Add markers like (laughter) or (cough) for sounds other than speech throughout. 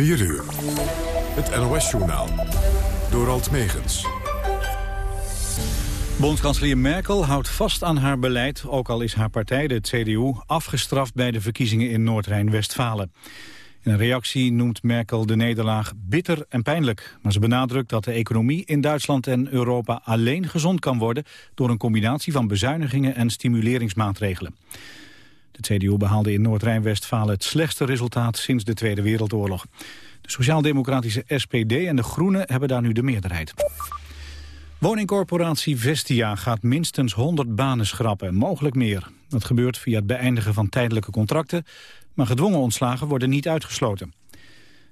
4 uur. Het NOS-journaal. Door Alt Megens. Bondskanselier Merkel houdt vast aan haar beleid... ook al is haar partij, de CDU, afgestraft bij de verkiezingen in Noord-Rijn-Westfalen. In een reactie noemt Merkel de nederlaag bitter en pijnlijk. Maar ze benadrukt dat de economie in Duitsland en Europa alleen gezond kan worden... door een combinatie van bezuinigingen en stimuleringsmaatregelen. De CDU behaalde in Noord-Rijn-Westfalen het slechtste resultaat sinds de Tweede Wereldoorlog. De sociaal-democratische SPD en de Groenen hebben daar nu de meerderheid. Woningcorporatie Vestia gaat minstens 100 banen schrappen, mogelijk meer. Dat gebeurt via het beëindigen van tijdelijke contracten, maar gedwongen ontslagen worden niet uitgesloten.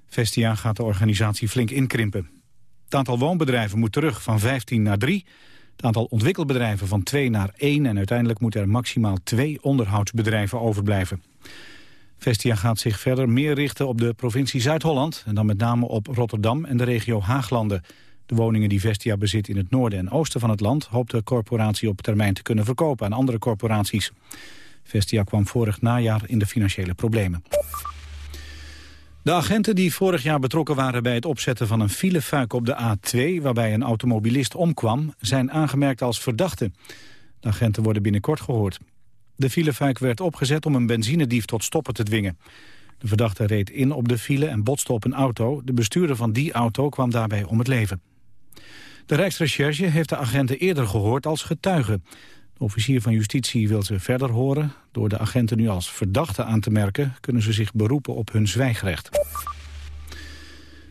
Vestia gaat de organisatie flink inkrimpen. Het aantal woonbedrijven moet terug van 15 naar 3. Het aantal ontwikkelbedrijven van 2 naar 1 en uiteindelijk moeten er maximaal twee onderhoudsbedrijven overblijven. Vestia gaat zich verder meer richten op de provincie Zuid-Holland en dan met name op Rotterdam en de regio Haaglanden. De woningen die Vestia bezit in het noorden en oosten van het land hoopt de corporatie op termijn te kunnen verkopen aan andere corporaties. Vestia kwam vorig najaar in de financiële problemen. De agenten die vorig jaar betrokken waren bij het opzetten van een filefuik op de A2... waarbij een automobilist omkwam, zijn aangemerkt als verdachten. De agenten worden binnenkort gehoord. De filefuik werd opgezet om een benzinedief tot stoppen te dwingen. De verdachte reed in op de file en botste op een auto. De bestuurder van die auto kwam daarbij om het leven. De Rijksrecherche heeft de agenten eerder gehoord als getuigen. De officier van justitie wil ze verder horen. Door de agenten nu als verdachte aan te merken... kunnen ze zich beroepen op hun zwijgrecht.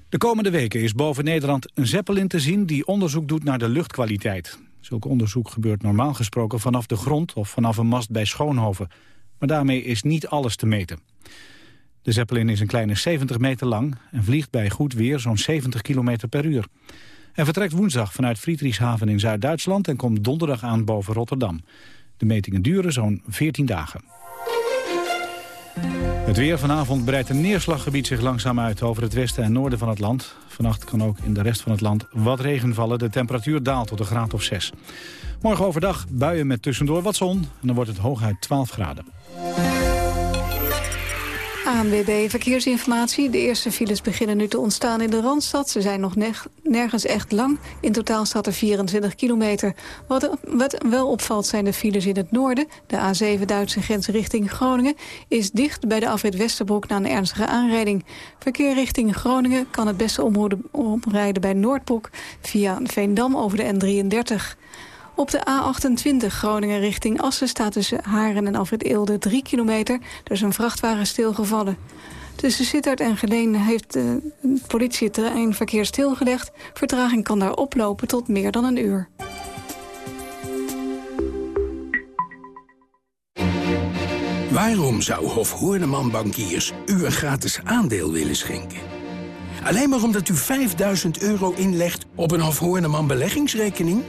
De komende weken is boven Nederland een zeppelin te zien... die onderzoek doet naar de luchtkwaliteit. Zulk onderzoek gebeurt normaal gesproken vanaf de grond... of vanaf een mast bij Schoonhoven. Maar daarmee is niet alles te meten. De zeppelin is een kleine 70 meter lang... en vliegt bij goed weer zo'n 70 km per uur. Hij vertrekt woensdag vanuit Friedrichshaven in Zuid-Duitsland... en komt donderdag aan boven Rotterdam. De metingen duren zo'n 14 dagen. Het weer vanavond breidt een neerslaggebied zich langzaam uit over het westen en noorden van het land. Vannacht kan ook in de rest van het land wat regen vallen. De temperatuur daalt tot een graad of 6. Morgen overdag buien met tussendoor wat zon en dan wordt het hooguit 12 graden. ANWB Verkeersinformatie. De eerste files beginnen nu te ontstaan in de Randstad. Ze zijn nog nergens echt lang. In totaal staat er 24 kilometer. Wat, wat wel opvalt zijn de files in het noorden. De A7 Duitse grens richting Groningen is dicht bij de afrit Westerbroek na een ernstige aanrijding. Verkeer richting Groningen kan het beste omrijden bij Noordbroek via Veendam over de N33. Op de A28 Groningen richting Assen staat tussen Haren en Alfred Eelde 3 kilometer. Er is een vrachtwagen stilgevallen. Tussen Sittard en Geleen heeft de politie het treinverkeer stilgelegd. Vertraging kan daar oplopen tot meer dan een uur. Waarom zou Hof Hoorneman Bankiers u een gratis aandeel willen schenken? Alleen maar omdat u 5000 euro inlegt op een Hof Hoorneman beleggingsrekening?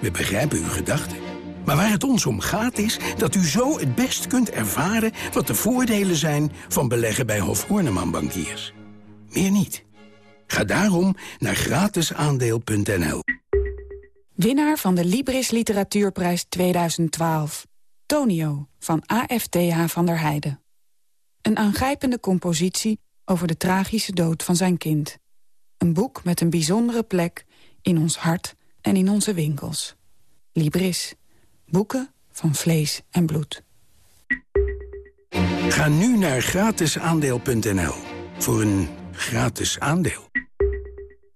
We begrijpen uw gedachten. Maar waar het ons om gaat is dat u zo het best kunt ervaren... wat de voordelen zijn van beleggen bij Hof Horneman Bankiers. Meer niet. Ga daarom naar gratisaandeel.nl. Winnaar van de Libris Literatuurprijs 2012. Tonio van AFTH van der Heijden. Een aangrijpende compositie over de tragische dood van zijn kind. Een boek met een bijzondere plek in ons hart en in onze winkels. Libris. Boeken van vlees en bloed. Ga nu naar gratisaandeel.nl voor een gratis aandeel.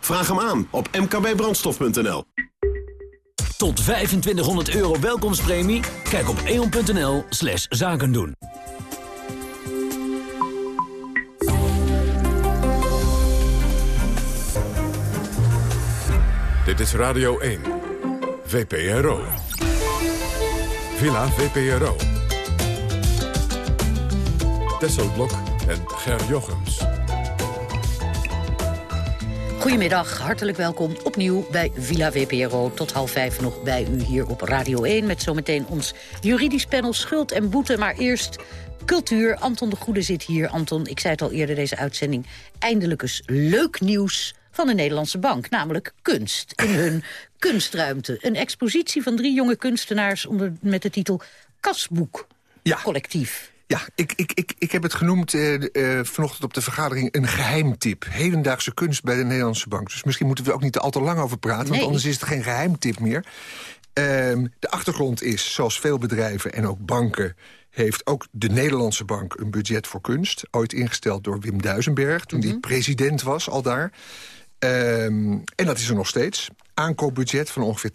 Vraag hem aan op mkbbrandstof.nl. Tot 2500 euro welkomstpremie? Kijk op eon.nl slash zakendoen. Dit is Radio 1. VPRO. Villa VPRO. Tesselblok en Ger Jochems. Goedemiddag, hartelijk welkom opnieuw bij Villa VPRO. Tot half vijf nog bij u hier op Radio 1... met zometeen ons juridisch panel Schuld en Boete. Maar eerst cultuur. Anton de Goede zit hier. Anton, ik zei het al eerder deze uitzending. Eindelijk eens leuk nieuws van de Nederlandse Bank. Namelijk kunst in hun (clears throat) kunstruimte. Een expositie van drie jonge kunstenaars onder, met de titel Kasboek Collectief. Ja, ik, ik, ik, ik heb het genoemd uh, uh, vanochtend op de vergadering een geheimtip. Hedendaagse kunst bij de Nederlandse Bank. Dus misschien moeten we er ook niet al te lang over praten... Nee. want anders is het geen geheimtip meer. Ehm, de achtergrond is, zoals veel bedrijven en ook banken... heeft ook de Nederlandse Bank een budget voor kunst. Ooit ingesteld door Wim Duisenberg, toen hij president was al daar. Ehm, en dat is er nog steeds. Aankoopbudget van ongeveer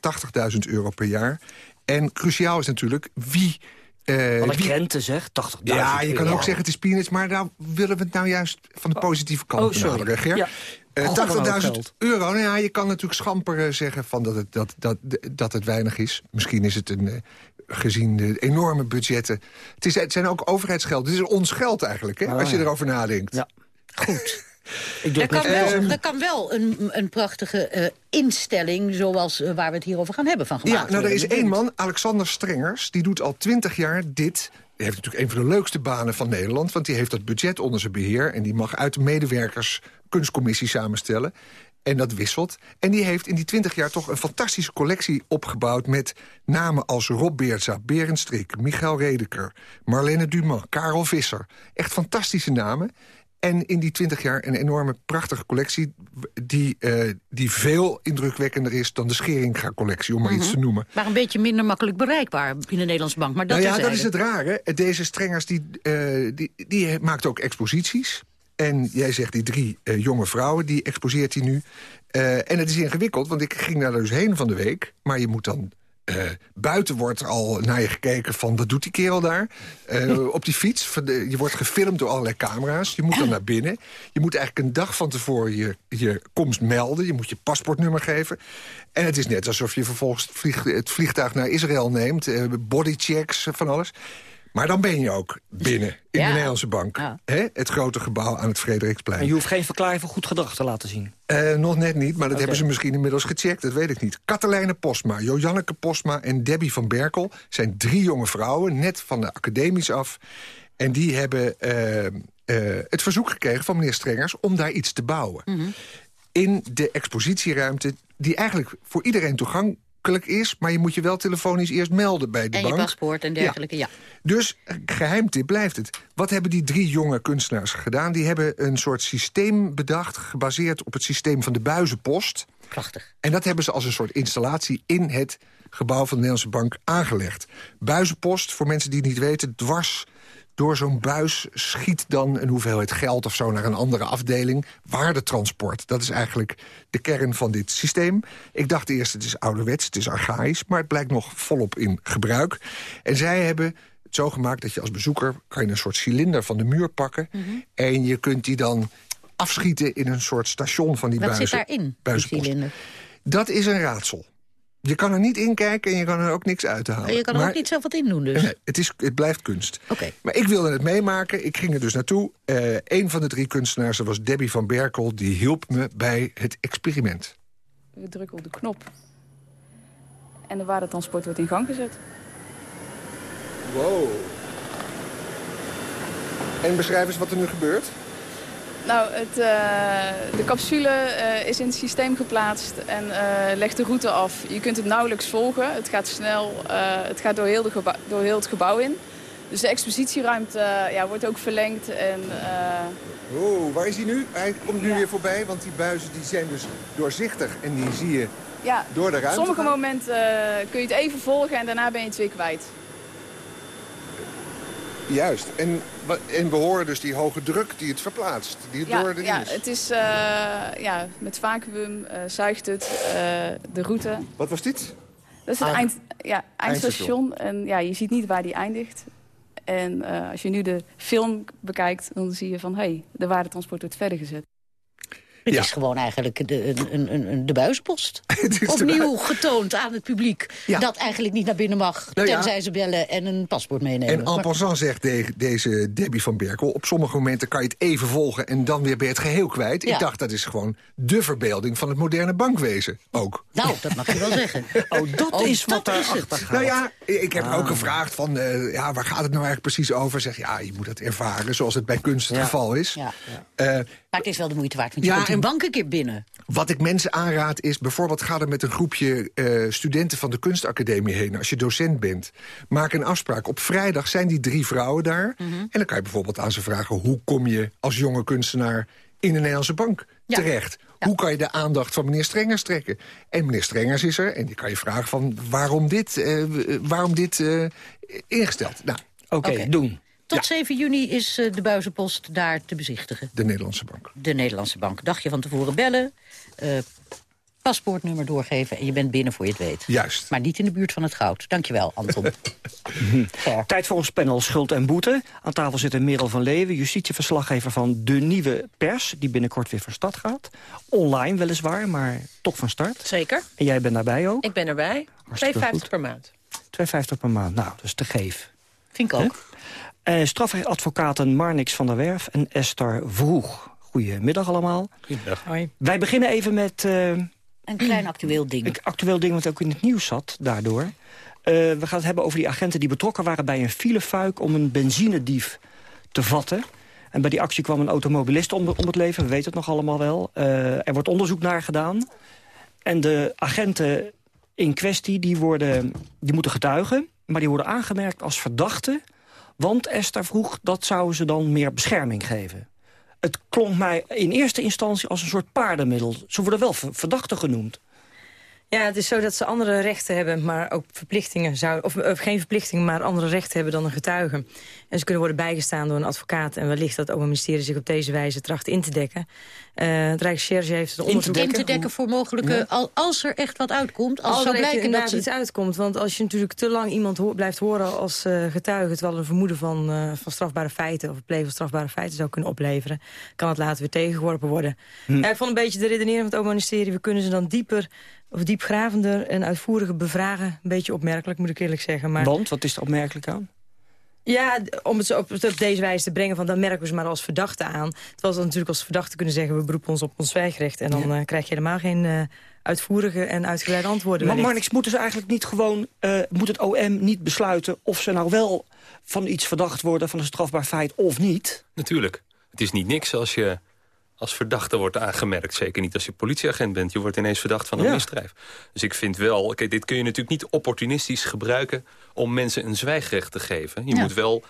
80.000 euro per jaar. En cruciaal is natuurlijk wie... eh, Wat een wie- krenten zeg, 80.000 ja, je kan ook zeggen het is peanuts, maar nou willen we het nou juist van de positieve kant Oh, sorry. benaderen. Ja. Eh, God, wat een hoop 80.000 geld. euro, nou ja, je kan natuurlijk schamper eh, zeggen van dat, het, dat, dat, dat het weinig is. Misschien is het een, eh, gezien de enorme budgetten. Het, is, het zijn ook overheidsgeld. Het is ons geld eigenlijk, hè, Oh, als je ja. erover nadenkt. Ja. Goed. Er kan, wel, er kan wel een, een prachtige eh, instelling, zoals eh, waar we het hier over gaan hebben, van gemaakt Ja, nou, er is één man, Alexander Strengers... die doet al twintig jaar dit. Die heeft natuurlijk een van de leukste banen van Nederland... want die heeft dat budget onder zijn beheer... en die mag uit de medewerkers kunstcommissie samenstellen. En dat wisselt. En die heeft in die twintig jaar toch een fantastische collectie opgebouwd... met namen als Rob Beertza, Berend Strik, Michael Redeker... Marlene Dumas, Karel Visser. Echt fantastische namen. En in die twintig jaar een enorme prachtige collectie... die, eh, die veel indrukwekkender is dan de Scheringa-collectie... om maar iets te noemen. Maar een beetje minder makkelijk bereikbaar in de Nederlandse bank. Maar dat nou ja, terzijde. dat is het rare. Deze strengers die, eh, die, die maakt ook exposities. En jij zegt die drie eh, jonge vrouwen, die exposeert hij nu. En het is ingewikkeld, want ik ging daar dus heen van de week. Maar je moet dan... eh, buiten wordt al naar je gekeken van, wat doet die kerel daar? Eh, op die fiets, je wordt gefilmd door allerlei camera's. Je moet dan naar binnen. Je moet eigenlijk een dag van tevoren je, je komst melden. Je moet je paspoortnummer geven. En het is net alsof je vervolgens het, vlieg- het vliegtuig naar Israël neemt. eh, bodychecks, van alles. Maar dan ben je ook binnen in Ja. de Nederlandse Bank. Ja. Hè? Het grote gebouw aan het Frederiksplein. En je hoeft geen verklaring van goed gedrag te laten zien. Eh, nog net niet, maar dat hebben ze misschien inmiddels gecheckt. Dat weet ik niet. Katelijne Postma, Jojanneke Postma en Debbie van Berkel... zijn drie jonge vrouwen, net van de academisch af. En die hebben eh, eh, het verzoek gekregen van meneer Strengers... om daar iets te bouwen. Mhm. In de expositieruimte, die eigenlijk voor iedereen is... maar je moet je wel telefonisch eerst melden bij de En bank. je paspoort en dergelijke, ja. Dus eh, geheimtip blijft het. Wat hebben die drie jonge kunstenaars gedaan? Die hebben een soort systeem bedacht... gebaseerd op het systeem van de buizenpost. Prachtig. En dat hebben ze als een soort installatie in het gebouw van de Nederlandse Bank aangelegd. Buizenpost, voor mensen die het niet weten, dwars door zo'n buis schiet dan een hoeveelheid geld of zo naar een andere afdeling. Waardetransport, dat is eigenlijk de kern van dit systeem. Ik dacht eerst het is ouderwets, het is archaïs, maar het blijkt nog volop in gebruik. En zij hebben het zo gemaakt dat je als bezoeker kan je een soort cilinder van de muur pakken Mhm. en je kunt die dan afschieten in een soort station van die Wat buizen. zit daarin, die cilinder? Dat is een raadsel. Je kan er niet in kijken en je kan er ook niks uit halen. Je kan er Maar- ook niet zelf wat in doen dus. Nee, het, is, het blijft kunst. Oké. Maar ik wilde het meemaken. Ik ging er dus naartoe. Eh een van de drie kunstenaars, dat was Debbie van Berkel... die hielp me bij het experiment. We drukken op de knop. En de waardetransport wordt in gang gezet. Wow. En beschrijf eens wat er nu gebeurt. Nou, het, eh, de capsule eh, is in het systeem geplaatst en eh, legt de route af. Je kunt het nauwelijks volgen. Het gaat snel. het gaat door heel, de door heel het gebouw in. Dus de expositieruimte ja, wordt ook verlengd. En, Oh, waar is hij nu? Hij komt nu weer voorbij, want die buizen die zijn dus doorzichtig. En die zie je ja, door de op ruimte. sommige gaan. momenten kun je het even volgen en daarna ben je het weer kwijt. Juist. En, en we horen dus die hoge druk die het verplaatst. Die het Ja, door de ja, is. het is eh, ja, met vacuüm eh, zuigt het eh, de route. Wat was dit? Dat is het Aan- eind, ja, Eindstation. En ja, je ziet niet waar die eindigt. En als je nu de film bekijkt, dan zie je van... hé, hey, de waardetransport wordt verder gezet. Het Ja. is gewoon eigenlijk de, een, een, een, de buispost. (laughs) Opnieuw getoond aan het publiek Ja. dat eigenlijk niet naar binnen mag... Nou ja. tenzij ze bellen en een paspoort meenemen. En en passant zegt de- deze Debbie van Berkel... op sommige momenten kan je het even volgen en dan weer ben je het geheel kwijt. Ja. Ik dacht, dat is gewoon de verbeelding van het moderne bankwezen ook. Nou, dat mag je wel (laughs) zeggen. Oh, dat Oh, is wat dat is daarachter gaat. Nou ja, ik heb Ah. ook gevraagd van, eh, ja, waar gaat het nou eigenlijk precies over? Zeg, ja, je moet het ervaren zoals het bij kunst het Ja. geval is. Ja. Eh, Maar het is wel de moeite waard, want je Ja, komt die en- bank een keer binnen. Wat ik mensen aanraad is, bijvoorbeeld ga er met een groepje eh, studenten van de kunstacademie heen. Als je docent bent, maak een afspraak. Op vrijdag zijn die drie vrouwen daar. Mhm. En dan kan je bijvoorbeeld aan ze vragen, hoe kom je als jonge kunstenaar in de Nederlandse bank Ja. terecht? Hoe kan je de aandacht van meneer Strengers trekken? En meneer Strengers is er en die kan je vragen van waarom dit, eh, waarom dit eh, ingesteld? Nou, Oké, Oké. doen. Tot 7 juni is eh, de buizenpost daar te bezichtigen. de Nederlandse bank. De Nederlandse bank. Dagje van tevoren bellen, eh, paspoortnummer doorgeven... en je bent binnen voor je het weet. Juist. Maar niet in de buurt van het goud. Dankjewel, Anton. (laughs) Tijd voor ons panel Schuld en Boete. Aan tafel zit Merel van Leeuwen, justitieverslaggever van De Nieuwe Pers... die binnenkort weer van start gaat. Online weliswaar, maar toch van start. Zeker. En jij bent daarbij ook. Ik ben erbij. 2,50 goed. per maand. 2,50 per maand. Nou, dat is te geef. Vind ik ook. Eh strafrechtadvocaten Marnix van der Werf en Esther Vroeg. Goedemiddag allemaal. Hoi. Wij beginnen even met eh, (clears throat) Een klein actueel ding. een actueel ding wat ook in het nieuws zat daardoor. Eh, we gaan het hebben over die agenten die betrokken waren bij een filefuik... om een benzinedief te vatten. En bij die actie kwam een automobilist om, om het leven. We weten het nog allemaal wel. Eh, er wordt onderzoek naar gedaan. En de agenten in kwestie die worden, die moeten getuigen... maar die worden aangemerkt als verdachten... want Esther vroeg dat zouden ze dan meer bescherming geven. Het klonk mij in eerste instantie als een soort paardenmiddel. Ze worden wel ver- verdachten genoemd. Ja, het is zo dat ze andere rechten hebben, maar ook verplichtingen zouden... Of, of geen verplichtingen, maar andere rechten hebben dan een getuige. En ze kunnen worden bijgestaan door een advocaat. En wellicht dat het Openbaar Ministerie zich op deze wijze tracht in te dekken. Eh het Rijksrecherche heeft het In te, onderzoek... in te dekken voor mogelijke... Ja. Al, als er echt wat uitkomt, als, Als zou er blijken dat ze... iets uitkomt. Want als je natuurlijk te lang iemand blijft horen als eh, getuige... terwijl er een vermoeden van, eh, van strafbare feiten... of het plegen van strafbare feiten zou kunnen opleveren... kan het later weer tegengeworpen worden. Hm. Ja, ik vond een beetje de redenering van het Openbaar Ministerie... we kunnen ze dan dieper of diepgravender en uitvoeriger bevragen. Een beetje opmerkelijk, moet ik eerlijk zeggen. Maar... Want, wat is er opmerkelijk aan? Ja, om het zo op, op deze wijze te brengen, van dan merken we ze maar als verdachte aan. Terwijl ze natuurlijk als verdachte kunnen zeggen... we beroepen ons op ons zwijgrecht. En dan eh, krijg je helemaal geen eh, uitvoerige en uitgebreide antwoorden. Maar. Marnix, moeten ze eigenlijk niet gewoon... eh, moet het OM niet besluiten of ze nou wel van iets verdacht worden... van een strafbaar feit of niet? Natuurlijk. Het is niet niks als je als verdachte wordt aangemerkt. Zeker niet als je politieagent bent. Je wordt ineens verdacht van een Ja. misdrijf. Dus ik vind wel, kijk, dit kun je natuurlijk niet opportunistisch gebruiken... om mensen een zwijgrecht te geven. Je Ja. moet wel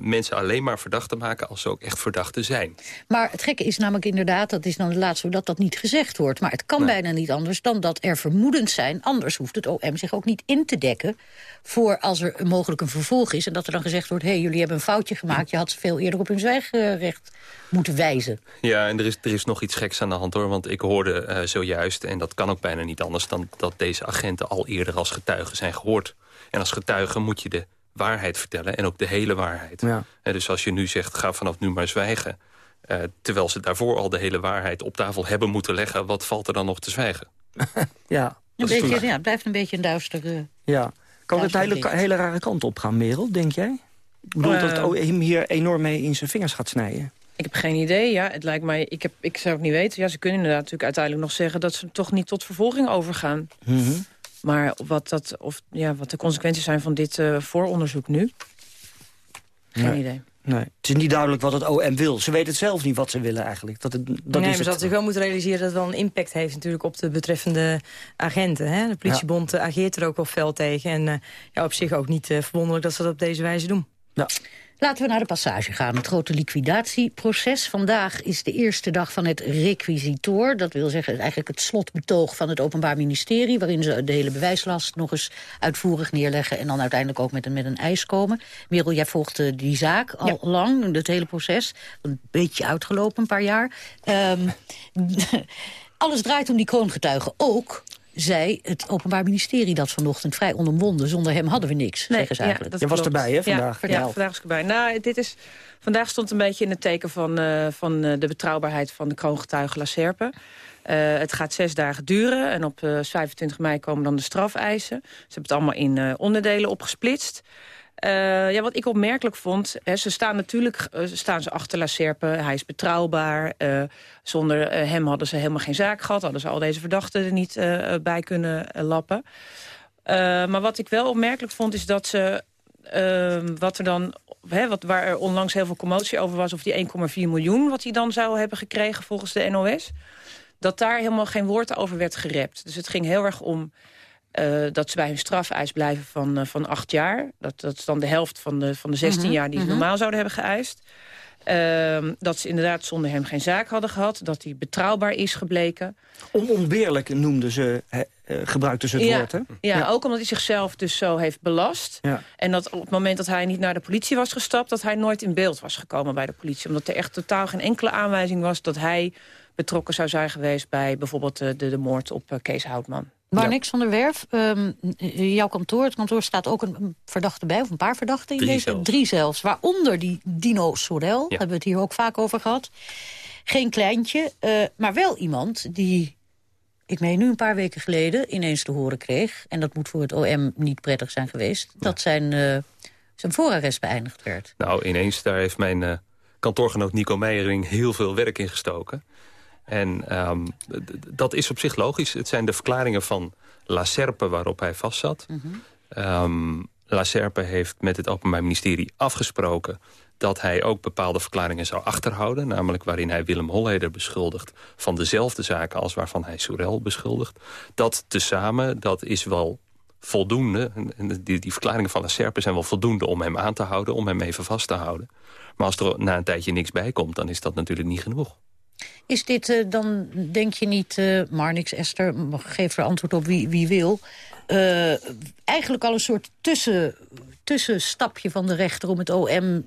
mensen alleen maar verdachten maken... als ze ook echt verdachten zijn. Maar het gekke is namelijk inderdaad, dat is dan het laatste... dat dat niet gezegd wordt. Maar het kan bijna niet anders dan dat er vermoedens zijn. Anders hoeft het OM zich ook niet in te dekken... voor als er mogelijk een vervolg is... en dat er dan gezegd wordt... hé, hey, jullie hebben een foutje gemaakt... je had ze veel eerder op hun zwijgrecht moeten wijzen. Ja, en er is, er is nog iets geks aan de hand hoor. Want ik hoorde eh, zojuist, en dat kan ook bijna niet anders... dan dat deze agenten al eerder als getuigen zijn gehoord. En als getuige moet je de waarheid vertellen en ook de hele waarheid. Ja. En dus als je nu zegt, ga vanaf nu maar zwijgen... eh, terwijl ze daarvoor al de hele waarheid op tafel hebben moeten leggen... wat valt er dan nog te zwijgen? (laughs) Ja, Een beetje, ja, het blijft een beetje een duistere... ja. Kan Ja, het een hele, hele rare kant op gaan, Merel, denk jij? Ik bedoel dat het Eh. OM hier enorm mee in zijn vingers gaat snijden. Ik heb geen idee, ja. Het lijkt mij, ik, heb, ik zou het niet weten. Ja, ze kunnen inderdaad natuurlijk uiteindelijk nog zeggen... dat ze toch niet tot vervolging overgaan. Mhm. Maar wat, dat, of, ja, wat de consequenties zijn van dit eh, vooronderzoek nu... Geen Nee. idee. Nee, het is niet duidelijk wat het OM wil. Ze weten het zelf niet wat ze willen eigenlijk. Dat, het, dat nee, is maar ze het. had zich wel moeten realiseren dat het wel een impact heeft natuurlijk op de betreffende agenten. Hè? De politiebond eh, ageert er ook wel fel tegen. En eh, ja, op zich ook niet eh, verwonderlijk dat ze dat op deze wijze doen. Ja. Laten we naar de passage gaan, het grote liquidatieproces. Vandaag is de eerste dag van het requisitoor. Dat wil zeggen eigenlijk het slotbetoog van het Openbaar Ministerie... waarin ze de hele bewijslast nog eens uitvoerig neerleggen... en dan uiteindelijk ook met een, met een eis komen. Merel, jij volgde die zaak al lang, het hele proces. Een beetje uitgelopen, een paar jaar. Ehm, (laughs) alles draait om die kroongetuigen ook... zei het Openbaar Ministerie dat vanochtend vrij onomwonden. Zonder hem hadden we niks, zeggen ze eigenlijk. Je was erbij, hè, vandaag? Ja, ja, vandaag was ik erbij. Nou, dit is, vandaag stond een beetje in het teken van, uh, van uh, de betrouwbaarheid van de kroongetuige La Serpe. Uh, het gaat zes dagen duren en op 25 mei komen dan de strafeisen. Ze hebben het allemaal in onderdelen opgesplitst. Uh, ja, wat ik opmerkelijk vond, hè, ze staan natuurlijk uh, staan ze achter La Serpe. Hij is betrouwbaar. Uh, zonder hem hadden ze helemaal geen zaak gehad. Hadden ze al deze verdachten er niet bij kunnen lappen. maar wat ik wel opmerkelijk vond, is dat ze... Ehm, wat er dan, hè, wat, waar er onlangs heel veel commotie over was... of die 1,4 miljoen wat hij dan zou hebben gekregen volgens de NOS... dat daar helemaal geen woord over werd gerept. Dus het ging heel erg om uh, dat ze bij hun strafeis blijven van, uh, van acht jaar. Dat, dat is dan de helft van de, van de 16 mm -hmm. jaar die ze mm -hmm. normaal zouden hebben geëist. Uh, dat ze inderdaad zonder hem geen zaak hadden gehad. Dat hij betrouwbaar is gebleken. Onontbeerlijk noemden ze, uh, gebruikten ze het ja, woord, hè? Ja, ja, ook omdat hij zichzelf dus zo heeft belast. Ja. En dat op het moment dat hij niet naar de politie was gestapt... dat hij nooit in beeld was gekomen bij de politie. Omdat er echt totaal geen enkele aanwijzing was... dat hij betrokken zou zijn geweest bij bijvoorbeeld de, de, de moord op Kees Houtman. Marnix ja. van der Werf, um, jouw kantoor, het kantoor staat ook een verdachte bij, of een paar verdachten in Drie deze. zelfs. Drie zelfs, waaronder die Dino Sorel, hebben we het hier ook vaak over gehad. Geen kleintje, uh, maar wel iemand die, ik meen nu een paar weken geleden, ineens te horen kreeg, en dat moet voor het OM niet prettig zijn geweest, dat zijn, uh, zijn voorarrest beëindigd werd. Nou, ineens, daar heeft mijn uh, kantoorgenoot Nico Meijering heel veel werk in gestoken. En um, dat is op zich logisch. Het zijn de verklaringen van La Serpe waarop hij vastzat. Mm -hmm. um, La Serpe heeft met het Openbaar Ministerie afgesproken... dat hij ook bepaalde verklaringen zou achterhouden. Namelijk waarin hij Willem Holleder beschuldigt... van dezelfde zaken als waarvan hij Soerel beschuldigt. Dat tezamen, dat is wel voldoende. Die, die verklaringen van La Serpe zijn wel voldoende om hem aan te houden... om hem even vast te houden. Maar als er na een tijdje niks bij komt... dan is dat natuurlijk niet genoeg. Is dit uh, dan, denk je niet, uh, Marnix, Esther, geef er antwoord op wie, wie wil... Uh, eigenlijk al een soort tussen, tussenstapje van de rechter om het OM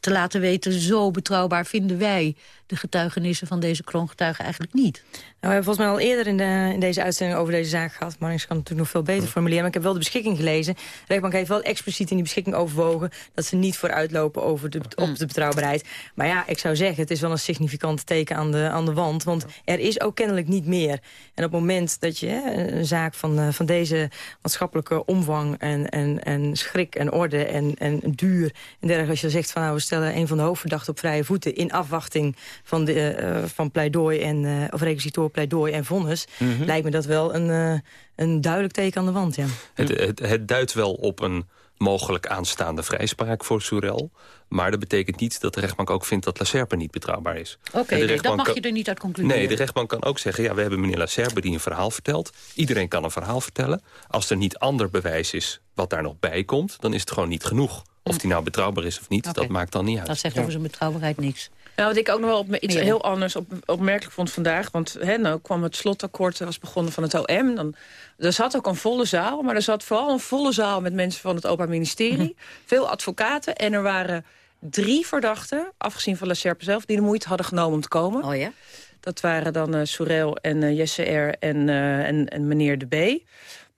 te laten weten... zo betrouwbaar vinden wij de getuigenissen van deze kroongetuigen eigenlijk niet. Nou, we hebben volgens mij al eerder in, de, in deze uitzending over deze zaak gehad. Marnix kan het natuurlijk nog veel beter formuleren. Maar ik heb wel de beschikking gelezen. De rechtbank heeft wel expliciet in die beschikking overwogen... dat ze niet vooruitlopen over de, op de betrouwbaarheid. Maar ja, ik zou zeggen, het is wel een significant teken aan de, aan de wand. Want er is ook kennelijk niet meer. En op het moment dat je hè, een zaak van, van deze maatschappelijke omvang... en, en, en schrik en orde en, en duur en dergelijke... als je zegt van nou, we stellen een van de hoofdverdachten op vrije voeten... in afwachting van, de, uh, van pleidooi en, uh, of requisitor pleidooi en vonnis... Mm -hmm. lijkt me dat wel een, uh, een duidelijk teken aan de wand, ja. Het, het, het duidt wel op een mogelijk aanstaande vrijspraak voor Soerel. Maar dat betekent niet dat de rechtbank ook vindt dat La Serpe niet betrouwbaar is. Oké, okay, nee, dat mag kan, je er niet uit concluderen. Nee, de rechtbank kan ook zeggen... ja, we hebben meneer La Serpe die een verhaal vertelt. Iedereen kan een verhaal vertellen. Als er niet ander bewijs is wat daar nog bij komt... dan is het gewoon niet genoeg. Of die nou betrouwbaar is of niet, okay. dat maakt dan niet uit. Dat zegt ja. over zijn betrouwbaarheid niks. Nou, wat ik ook nog wel op, iets ja. heel anders op, opmerkelijk vond vandaag... want hè, nou kwam het slotakkoord, was begonnen van het OM... Dan, er zat ook een volle zaal, maar er zat vooral een volle zaal... met mensen van het Openbaar Ministerie, mm -hmm. veel advocaten... en er waren drie verdachten, afgezien van La Serpe zelf... die de moeite hadden genomen om te komen. Oh ja? Dat waren dan uh, Soerel en uh, Jesse R. En, uh, en, en meneer De B.,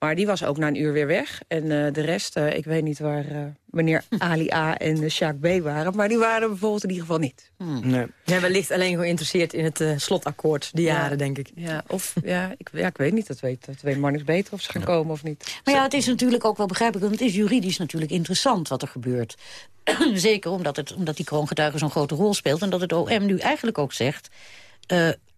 maar die was ook na een uur weer weg. En uh, de rest, uh, ik weet niet waar uh, meneer Ali A. en uh, Sjaak B. waren. Maar die waren bijvoorbeeld in ieder geval niet. Hmm. Nee. Ja, wellicht alleen geïnteresseerd in het uh, slotakkoord, die ja. jaren, denk ik. Ja, of, ja, ik, ja, ik weet niet, dat weet, dat weet Marnix beter of ze gaan ja. komen of niet. Maar ja, het is natuurlijk ook wel begrijpelijk, want het is juridisch natuurlijk interessant wat er gebeurt. (clears throat) Zeker omdat, het, omdat die kroongetuige zo'n grote rol speelt. En dat het OM nu eigenlijk ook zegt...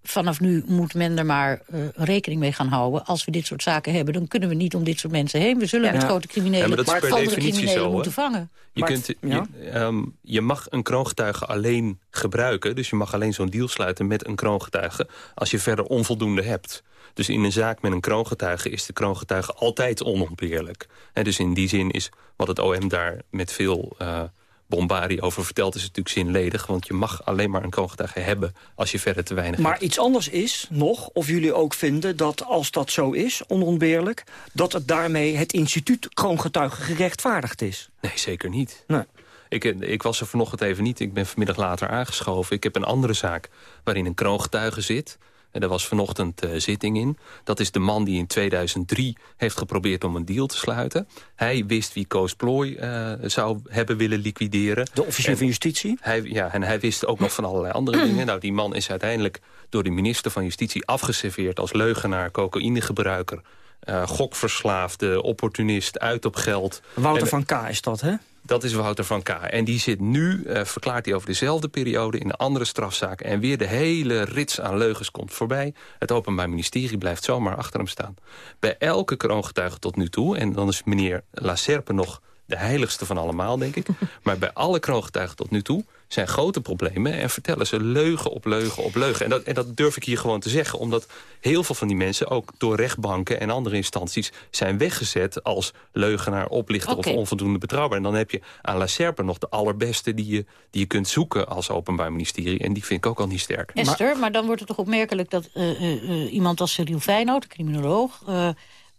Vanaf nu moet men er maar uh, rekening mee gaan houden. Als we dit soort zaken hebben, dan kunnen we niet om dit soort mensen heen. We zullen ja. met grote criminelen, ja, maar andere criminelen zo, moeten vangen. Je, maar kunt, ja? je, um, je mag een kroongetuige alleen gebruiken. Dus je mag alleen zo'n deal sluiten met een kroongetuige... als je verder onvoldoende hebt. Dus in een zaak met een kroongetuige is de kroongetuige altijd onontbeerlijk. En dus in die zin is wat het OM daar met veel... Uh, Bombari over vertelt, is het natuurlijk zinledig. Want je mag alleen maar een kroongetuige hebben als je verder te weinig Maar hebt. iets anders is nog, of jullie ook vinden dat als dat zo is, onontbeerlijk... dat het daarmee het instituut kroongetuige gerechtvaardigd is. Nee, zeker niet. Nee. Ik, ik was er vanochtend even niet, ik ben vanmiddag later aangeschoven. Ik heb een andere zaak waarin een kroongetuige zit... En daar was vanochtend uh, zitting in. Dat is de man die in 2003 heeft geprobeerd om een deal te sluiten. Hij wist wie Koos Plooi uh, zou hebben willen liquideren. De officier van justitie? Hij, ja, en hij wist ook nog van allerlei andere (clears throat) dingen. Nou, die man is uiteindelijk door de minister van Justitie afgeserveerd... als leugenaar, cocaïnegebruiker, uh, gokverslaafde, opportunist, uit op geld. Wouter en, van K. is dat, hè? Dat is Wouter van K. En die zit nu, uh, verklaart hij over dezelfde periode... in een andere strafzaak. En weer de hele rits aan leugens komt voorbij. Het Openbaar Ministerie blijft zomaar achter hem staan. Bij elke kroongetuige tot nu toe... en dan is meneer Lacerpe nog de heiligste van allemaal, denk ik. (laughs) maar bij alle kroongetuigen tot nu toe zijn grote problemen... en vertellen ze leugen op leugen op leugen. En dat, en dat durf ik hier gewoon te zeggen... omdat heel veel van die mensen ook door rechtbanken en andere instanties... zijn weggezet als leugenaar, oplichter okay. of onvoldoende betrouwbaar. En dan heb je aan La Serpe nog de allerbeste die je, die je kunt zoeken als openbaar ministerie. En die vind ik ook al niet sterk. Esther, maar, maar dan wordt het toch opmerkelijk dat uh, uh, iemand als Cyril Feyenoord, de criminoloog...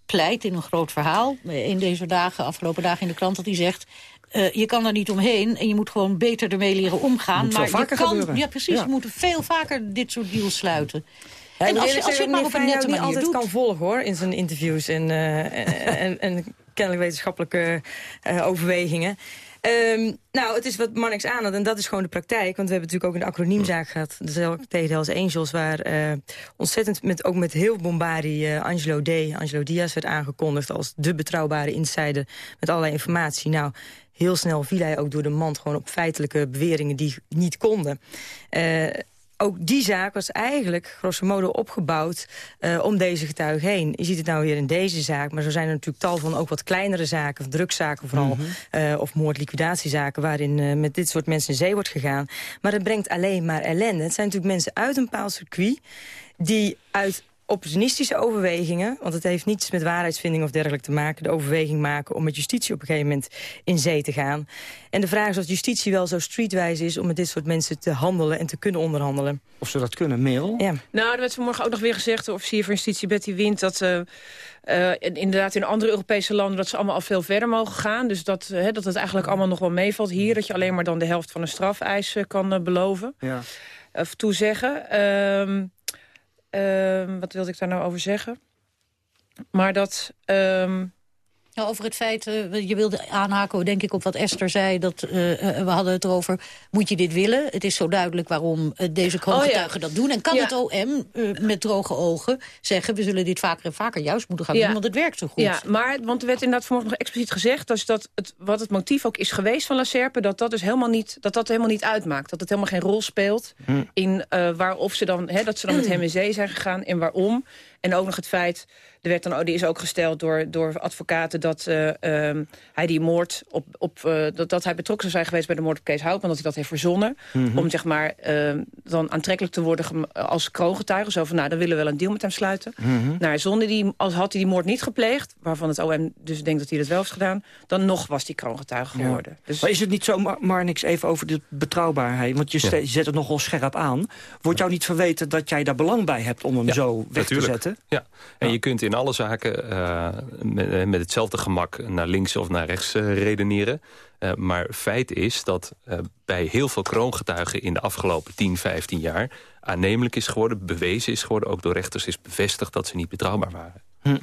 Pleit in een groot verhaal in deze dagen, afgelopen dagen in de krant... dat hij zegt, uh, je kan er niet omheen en je moet gewoon beter ermee leren omgaan. maar je kan, gebeuren. ja precies, ja. we moeten veel vaker dit soort deals sluiten. Ja, en als je, als je het maar op een nette manier altijd doet. kan volgen hoor, in zijn interviews en, uh, en, en, kennelijk wetenschappelijke uh, overwegingen. Um, nou, het is wat Marnix aan had en dat is gewoon de praktijk. Want we hebben natuurlijk ook een acroniemzaak gehad. Dezelfde tegen Hells Angels, waar uh, ontzettend met, ook met heel bombardie uh, Angelo D. Angelo Diaz werd aangekondigd als de betrouwbare insider met allerlei informatie. Nou, heel snel viel hij ook door de mand gewoon op feitelijke beweringen die niet konden. Uh, ook die zaak was eigenlijk grosso modo opgebouwd uh, om deze getuige heen. Je ziet het nou weer in deze zaak, maar zo zijn er natuurlijk tal van ook wat kleinere zaken, drugszaken vooral, mm -hmm. uh, of moord-liquidatiezaken, waarin uh, met dit soort mensen in zee wordt gegaan. Maar het brengt alleen maar ellende. Het zijn natuurlijk mensen uit een bepaald circuit die uit opportunistische overwegingen... want het heeft niets met waarheidsvinding of dergelijke te maken... de overweging maken om met justitie op een gegeven moment in zee te gaan. En de vraag is of justitie wel zo streetwijze is... om met dit soort mensen te handelen en te kunnen onderhandelen. Of ze dat kunnen, mail? Ja. Nou, er werd vanmorgen ook nog weer gezegd... de officier van justitie Betty Wind... dat uh, uh, inderdaad in andere Europese landen... dat ze allemaal al veel verder mogen gaan. Dus dat, uh, dat het eigenlijk allemaal nog wel meevalt hier... dat je alleen maar dan de helft van een strafeis kan beloven. Ja. Of toezeggen. Ehm, Um, wat wilde ik daar nou over zeggen? Maar dat... Um... Nou, over het feit, uh, je wilde aanhaken denk ik op wat Esther zei... dat uh, uh, we hadden het erover, moet je dit willen? Het is zo duidelijk waarom deze kroongetuigen oh, ja. dat doen. En kan ja. het OM met droge ogen zeggen... we zullen dit vaker en vaker juist moeten gaan ja. doen, want het werkt zo goed. Ja, maar, want er werd inderdaad vanmorgen nog expliciet gezegd... Dus dat het, wat het motief ook is geweest van La Serpe... dat dat dus helemaal niet, dat dat helemaal niet uitmaakt. Dat het helemaal geen rol speelt hm. in waar of ze dan, hè, dat ze dan met hem in zee zijn gegaan... en waarom. En ook nog het feit, er werd dan, die is ook gesteld door, door advocaten... dat uh, um, hij die moord op, op uh, dat, dat hij betrokken zou zijn geweest bij de moord op Kees Houtman... dat hij dat heeft verzonnen, mm -hmm. om zeg maar uh, dan aantrekkelijk te worden als kroongetuige. Zo van, nou, dan willen we wel een deal met hem sluiten. Mm -hmm. Nou, zonder die, als had hij die moord niet gepleegd... waarvan het OM dus denkt dat hij dat wel heeft gedaan... dan nog was die kroongetuige geworden. Ja. Dus... Maar is het niet zo, maar, maar niks even over de betrouwbaarheid? Want je, ja. zet het nogal scherp aan. Wordt jou niet verweten dat jij daar belang bij hebt om hem ja, zo weg natuurlijk. te zetten? Ja, en ja. je kunt in alle zaken uh, met, met, hetzelfde gemak naar links of naar rechts uh, redeneren. Uh, maar feit is dat bij heel veel kroongetuigen in de afgelopen 10, 15 jaar... aannemelijk is geworden, bewezen is geworden, ook door rechters is bevestigd dat ze niet betrouwbaar waren. Hm.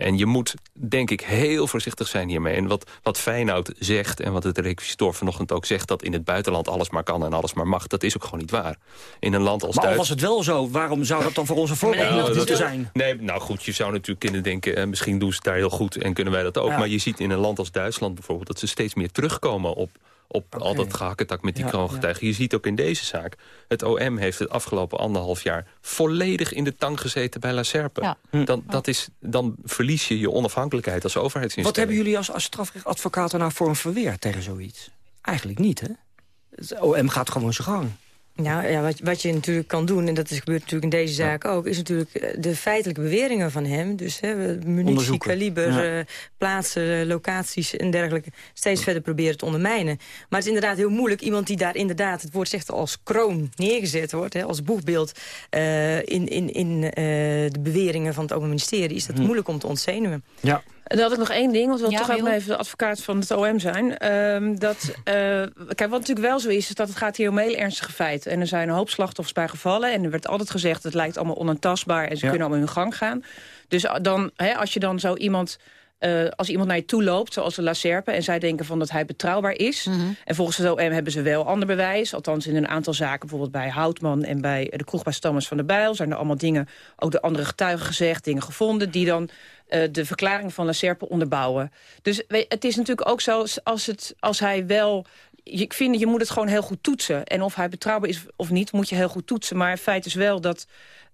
En je moet, denk ik, heel voorzichtig zijn hiermee. En wat, wat Feinoud zegt en wat het requisitor vanochtend ook zegt... dat in het buitenland alles maar kan en alles maar mag... dat is ook gewoon niet waar. In een land als maar Duits... was het wel zo, waarom zou dat dan voor onze voorbeeld nou, moeten zijn? Nee, nou goed, je zou natuurlijk kunnen denken... Eh, misschien doen ze het daar heel goed en kunnen wij dat ook. Ja. Maar je ziet in een land als Duitsland bijvoorbeeld... dat ze steeds meer terugkomen op op okay. al dat gehakketak met die ja, kroongetuigen. Ja. Je ziet ook in deze zaak, het OM heeft het afgelopen anderhalf jaar... volledig in de tang gezeten bij La Serpe. Ja. Hm. Dan, dat is, dan verlies je je onafhankelijkheid als overheidsinstelling. Wat hebben jullie als, als strafrechtadvocaten nou voor een verweer tegen zoiets? Eigenlijk niet, hè? Het OM gaat gewoon zijn gang. Nou ja, wat, wat je natuurlijk kan doen, en dat is gebeurt natuurlijk in deze zaak ja. ook... is natuurlijk de feitelijke beweringen van hem. Dus hè, munitie, kaliber, ja. uh, plaatsen, locaties en dergelijke... steeds verder proberen te ondermijnen. Maar het is inderdaad heel moeilijk. Iemand die daar inderdaad, het woord zegt als kroon neergezet wordt... Hè, als boegbeeld uh, in, in, in uh, de beweringen van het Openbaar Ministerie... is dat hm. moeilijk om te ontzenuwen. Ja. En dan had ik nog één ding, want we Ja, toch ook Wil? even de advocaat van het OM zijn. Ehm, dat, eh, kijk, wat natuurlijk wel zo is, is dat het gaat hier om heel ernstige feiten. En er zijn een hoop slachtoffers bij gevallen. En er werd altijd gezegd, het lijkt allemaal onaantastbaar en ze Ja. kunnen allemaal hun gang gaan. Dus dan, hè, als je dan zo iemand... eh, als iemand naar je toe loopt, zoals de La Serpe... en zij denken van dat hij betrouwbaar is... en volgens het OM hebben ze wel ander bewijs... althans in een aantal zaken, bijvoorbeeld bij Houtman... en bij de kroeg bij Stammers van de Bijl... zijn er allemaal dingen, ook de andere getuigen gezegd... dingen gevonden die dan eh, de verklaring van La Serpe onderbouwen. Dus het is natuurlijk ook zo, als, het, als hij wel... je- Ik vind, je moet het gewoon heel goed toetsen. En of hij betrouwbaar is of niet, moet je heel goed toetsen. Maar het feit is wel dat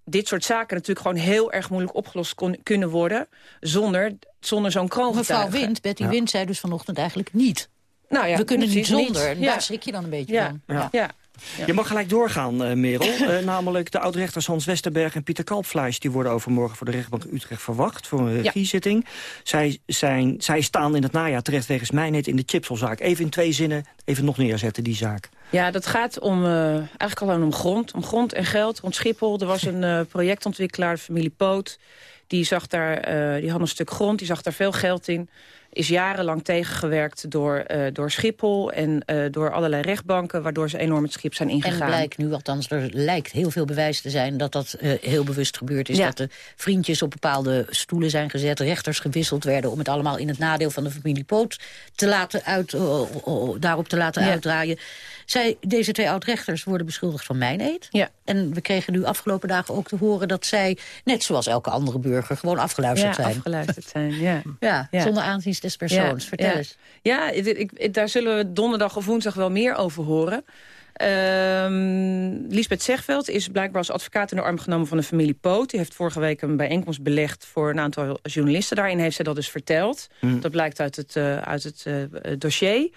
dit soort zaken natuurlijk gewoon heel erg moeilijk opgelost kon- kunnen worden... zonder, zonder zo'n kroongetuige. Mevrouw Wind, Betty Wind zei dus vanochtend eigenlijk niet. Nou ja, We kunnen niet zonder. niet. Ja. Daar schrik je dan een beetje Ja. van. Ja. Ja. Je mag gelijk doorgaan, eh, Merel. (laughs) Eh, namelijk de oud-rechters Hans Westerberg en Pieter Kalpfleisch... die worden overmorgen voor de rechtbank Utrecht verwacht... voor een regiezitting. Zij, zijn, zij staan in het najaar terecht wegens mijnheid in de chipselzaak. Even in twee zinnen, even nog neerzetten, die zaak. Ja, dat gaat om, eh, eigenlijk alleen om grond. Om grond en geld rond Schiphol. Er was een projectontwikkelaar, de familie Poot. Die, zag daar, die had een stuk grond, die zag daar veel geld in. Is jarenlang tegengewerkt door, eh, door Schiphol en eh, door allerlei rechtbanken... waardoor ze enorm het schip zijn En ingegaan. blijkt nu, althans, er lijkt heel veel bewijs te zijn... dat dat eh, heel bewust gebeurd is. Ja. Dat de vriendjes op bepaalde stoelen zijn gezet... rechters gewisseld werden om het allemaal in het nadeel van de familie Poot... Te laten uit, oh, oh, oh, daarop te laten Ja. uitdraaien. Zij, deze twee oud-rechters worden beschuldigd van mijneed. Ja. En we kregen nu afgelopen dagen ook te horen... dat zij, net zoals elke andere burger, gewoon afgeluisterd ja, zijn. afgeluisterd zijn, ja. Ja, Ja. zonder aanzien des persoons. Ja, Vertel ja. eens. Ja, ik, ik- daar zullen we donderdag of woensdag wel meer over horen. Ehm Lisbeth Zegveld is blijkbaar als advocaat in de arm genomen van de familie Poot. Die heeft vorige week een bijeenkomst belegd voor een aantal journalisten. Daarin heeft zij dat dus verteld. Hmm. Dat blijkt uit het, eh, uit het eh, dossier.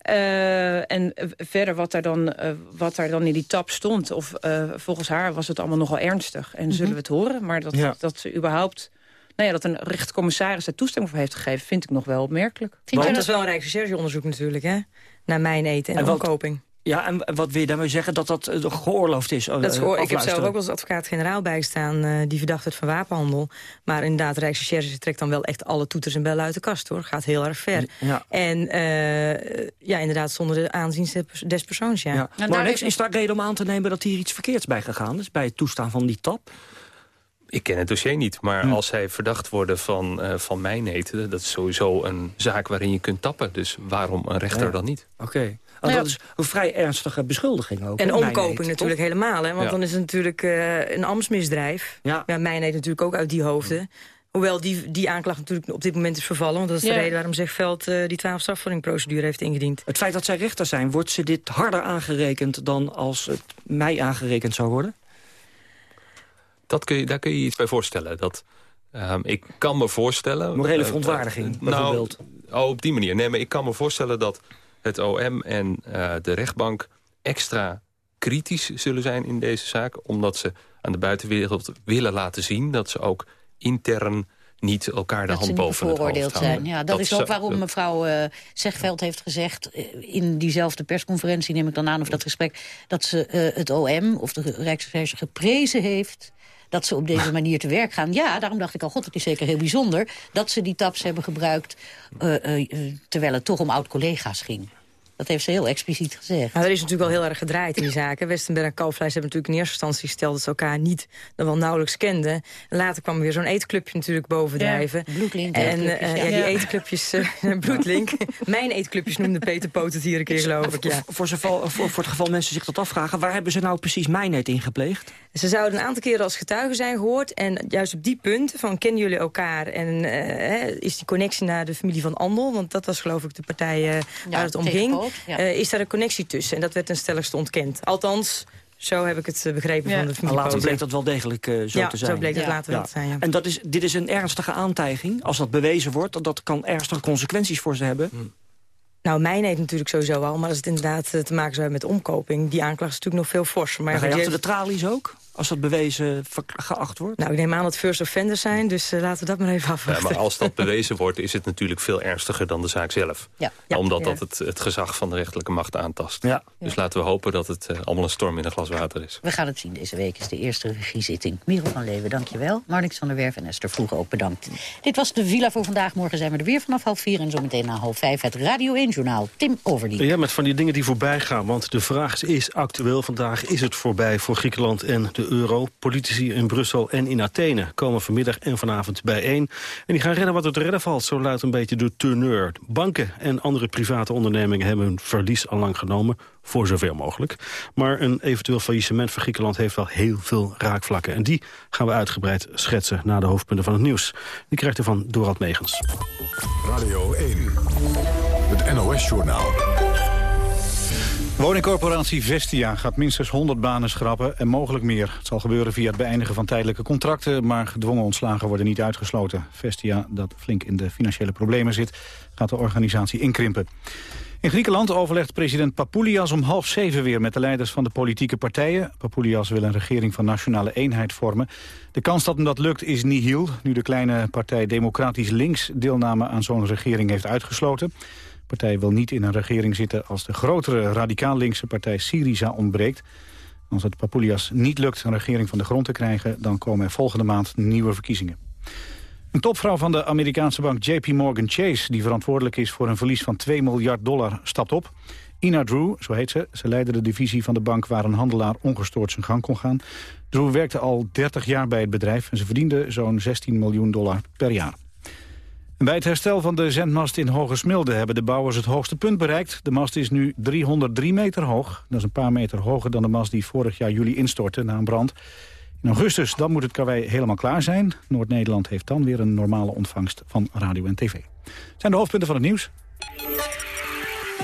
Eh, en verder wat daar, dan, wat daar dan in die tap stond. Of eh, volgens haar was het allemaal nogal ernstig. En zullen we het horen. Maar dat, Ja. dat ze überhaupt... Nou ja, dat een rechtcommissaris daar toestemming voor heeft gegeven... vind ik nog wel opmerkelijk. Want dat is wel een Rijksrechercheonderzoek natuurlijk, hè? Naar mijn eten en, En omkoping. Ja, en wat wil je daarmee zeggen? Dat dat eh, geoorloofd is? Dat is eh, ik heb zelf ook als advocaat-generaal bijgestaan... eh, die verdacht werd van wapenhandel. Maar inderdaad, de Rijksrecherche trekt dan wel echt alle toeters en bellen uit de kast, hoor. Gaat heel erg ver. Ja. En eh, ja, inderdaad, zonder de aanzien des- persoons, ja. Ja. Maar Lex, is daar reden om aan te nemen dat hier iets verkeerds bij gegaan is... bij het toestaan van die tap? Ik ken het dossier niet, maar Hm. als zij verdacht worden van, eh van mijneten... dat is sowieso een zaak waarin je kunt tappen. Dus waarom een rechter Ja. dan niet? Oké. Want Ja. dat is een vrij ernstige beschuldiging ook. En omkoping mijnheid, natuurlijk toch? helemaal, hè? Want Ja. dan is het natuurlijk eh, een ambtsmisdrijf. Ja. Ja, mijn heet natuurlijk ook uit die hoofden. Hoewel die, die aanklacht natuurlijk op dit moment is vervallen. Want dat is Ja. de reden waarom Zegveld eh die 12 strafvordingprocedure heeft ingediend. Het feit dat zij rechter zijn, wordt ze dit harder aangerekend... dan als het mij aangerekend zou worden? Dat kun je, daar kun je je iets bij voorstellen. Dat, ehm, ik kan me voorstellen... Morele verontwaardiging, eh, bijvoorbeeld. Nou, oh, op die manier. Nee, maar ik kan me voorstellen dat het OM en eh, de rechtbank... extra kritisch zullen zijn in deze zaak. Omdat ze aan de buitenwereld willen laten zien... dat ze ook intern niet elkaar de dat hand boven het hoofd zijn. Ja, dat, is ook waarom mevrouw eh Zegveld heeft gezegd... in diezelfde persconferentie, neem ik dan aan, of dat gesprek... dat ze eh, het OM of de Rijksrecherche geprezen heeft dat ze op deze (laughs) manier te werk gaan. Ja, daarom dacht ik al, god, het is zeker heel bijzonder... dat ze die taps hebben gebruikt, eh, eh, eh, terwijl het toch om oud-collega's ging. Dat heeft ze heel expliciet gezegd. Nou, er is natuurlijk wel heel erg gedraaid in die zaken. Westenberg en Kalfvlees hebben natuurlijk in eerste instantie gesteld... dat ze elkaar niet, dan wel nauwelijks kenden. En later kwam er weer zo'n eetclubje natuurlijk bovendrijven. Ja, bloedlink. En eh, ja. ja, die Ja. eetclubjes, eh, (laughs) bloedlink. Mijn eetclubjes noemde Peter Poot het hier een keer, geloof ik. Ja. Voor, geval, voor, voor het geval mensen zich dat afvragen... waar hebben ze nou precies mijnheid in gepleegd? Ze zouden een aantal keren als getuigen zijn gehoord. En juist op die punten van kennen jullie elkaar... en eh, hè, is die connectie naar de familie van Andel... want dat was geloof ik de partij eh, waar het om ging... Ja. eh, is daar een connectie tussen. En dat werd ten stelligste ontkend. Althans, zo heb ik het eh, begrepen Ja. van de Maar familie later Poot. bleek dat wel degelijk eh, zo Ja, te zo zijn. bleek dat later wel te zijn, ja. En dat is, dit is een ernstige aantijging. Als dat bewezen wordt, dat, dat kan ernstige consequenties voor ze hebben. Nou, mijn heeft natuurlijk sowieso al. Maar als het inderdaad te maken zou hebben met omkoping... die aanklacht is natuurlijk nog veel forser. Maar Maar ga je achter de tralies ook? Als dat bewezen geacht wordt? Nou, ik neem aan dat first offenders zijn, dus uh, laten we dat maar even afwachten. Ja, maar als dat (laughs) bewezen wordt, is het natuurlijk veel ernstiger dan de zaak zelf. Ja. Omdat Ja. dat het, het gezag van de rechterlijke macht aantast. Ja. Dus laten we hopen dat het eh, allemaal een storm in een glas water is. We gaan het zien. Deze week is de eerste regiezitting. Merel van Leeuwen, dankjewel. Marnix van der Werf en Esther Vroege ook bedankt. Dit was de Villa voor vandaag. Morgen zijn we er weer vanaf half vier en zometeen na half vijf het Radio 1-journaal. Tim Overdien. Ja, met van die dingen die voorbij gaan. Want de vraag is actueel vandaag. Is het voorbij voor Griekenland en de Politici in Brussel en in Athene komen vanmiddag en vanavond bijeen. En die gaan redden wat er te redden valt. Zo luidt een beetje de teneur. Banken en andere private ondernemingen hebben hun verlies al lang genomen. Voor zoveel mogelijk. Maar een eventueel faillissement voor Griekenland heeft wel heel veel raakvlakken. En die gaan we uitgebreid schetsen na de hoofdpunten van het nieuws. Die krijgt u van Dorald Megens. Radio 1, het NOS-journaal. Woningcorporatie Vestia gaat minstens 100 banen schrappen en mogelijk meer. Het zal gebeuren via het beëindigen van tijdelijke contracten... maar gedwongen ontslagen worden niet uitgesloten. Vestia, dat flink in de financiële problemen zit, gaat de organisatie inkrimpen. In Griekenland overlegt president Papoulias om half zeven weer... met de leiders van de politieke partijen. Papoulias wil een regering van nationale eenheid vormen. De kans dat hem dat lukt is nihil... nu de kleine partij Democratisch Links deelname aan zo'n regering heeft uitgesloten. Partij wil niet in een regering zitten als de grotere radicaal-linkse partij Syriza ontbreekt. Als het Papoulias niet lukt een regering van de grond te krijgen... dan komen er volgende maand nieuwe verkiezingen. Een topvrouw van de Amerikaanse bank JP Morgan Chase... die verantwoordelijk is voor een verlies van 2 miljard dollar, stapt op. Ina Drew, zo heet ze, ze leidde de divisie van de bank... waar een handelaar ongestoord zijn gang kon gaan. Drew werkte al 30 jaar bij het bedrijf... en ze verdiende zo'n 16 miljoen dollar per jaar. Bij het herstel van de zendmast in Hogesmilde hebben de bouwers het hoogste punt bereikt. De mast is nu 303 meter hoog. Dat is een paar meter hoger dan de mast die vorig jaar juli instortte na een brand. In augustus dan moet het karwei helemaal klaar zijn. Noord-Nederland heeft dan weer een normale ontvangst van radio en tv. Zijn de hoofdpunten van het nieuws?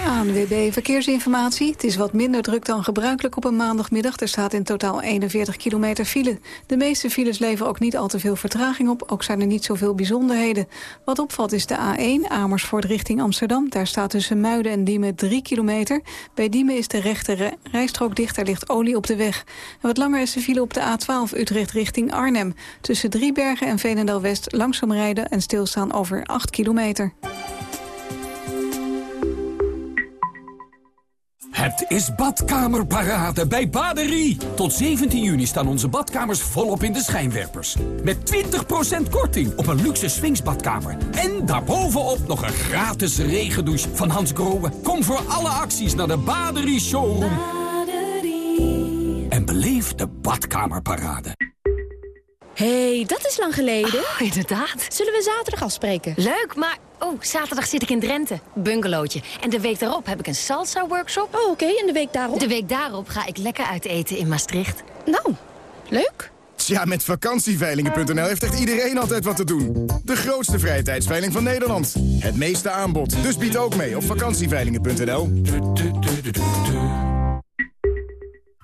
ANWB Verkeersinformatie. Het is wat minder druk dan gebruikelijk op een maandagmiddag. Er staat in totaal 41 kilometer file. De meeste files leveren ook niet al te veel vertraging op. Ook zijn er niet zoveel bijzonderheden. Wat opvalt is de A1 Amersfoort richting Amsterdam. Daar staat tussen Muiden en Diemen 3 kilometer. Bij Diemen is de rechte rijstrook dicht. Er ligt olie op de weg. En wat langer is de file op de A12 Utrecht richting Arnhem. Tussen Driebergen en Veenendaal-West langzaam rijden en stilstaan over 8 kilometer. Het is badkamerparade bij Baderie. Tot 17 juni staan onze badkamers volop in de schijnwerpers. Met 20% korting op een luxe swingsbadkamer. En daarbovenop nog een gratis regendouche van Hans Grohe. Kom voor alle acties naar de Baderie Showroom. En beleef de badkamerparade. hey, dat is lang geleden. inderdaad. Zullen we zaterdag afspreken? Leuk, maar... Oh, zaterdag zit ik in Drenthe. Bungalowtje. En de week daarop heb ik een salsa-workshop. Oh, oké. En de week daarop? De week daarop ga ik lekker uit eten in Maastricht. Nou, leuk. Tja, met vakantieveilingen.nl heeft echt iedereen altijd wat te doen. De grootste vrije tijdsveiling van Nederland. Het meeste aanbod. Dus bied ook mee op vakantieveilingen.nl.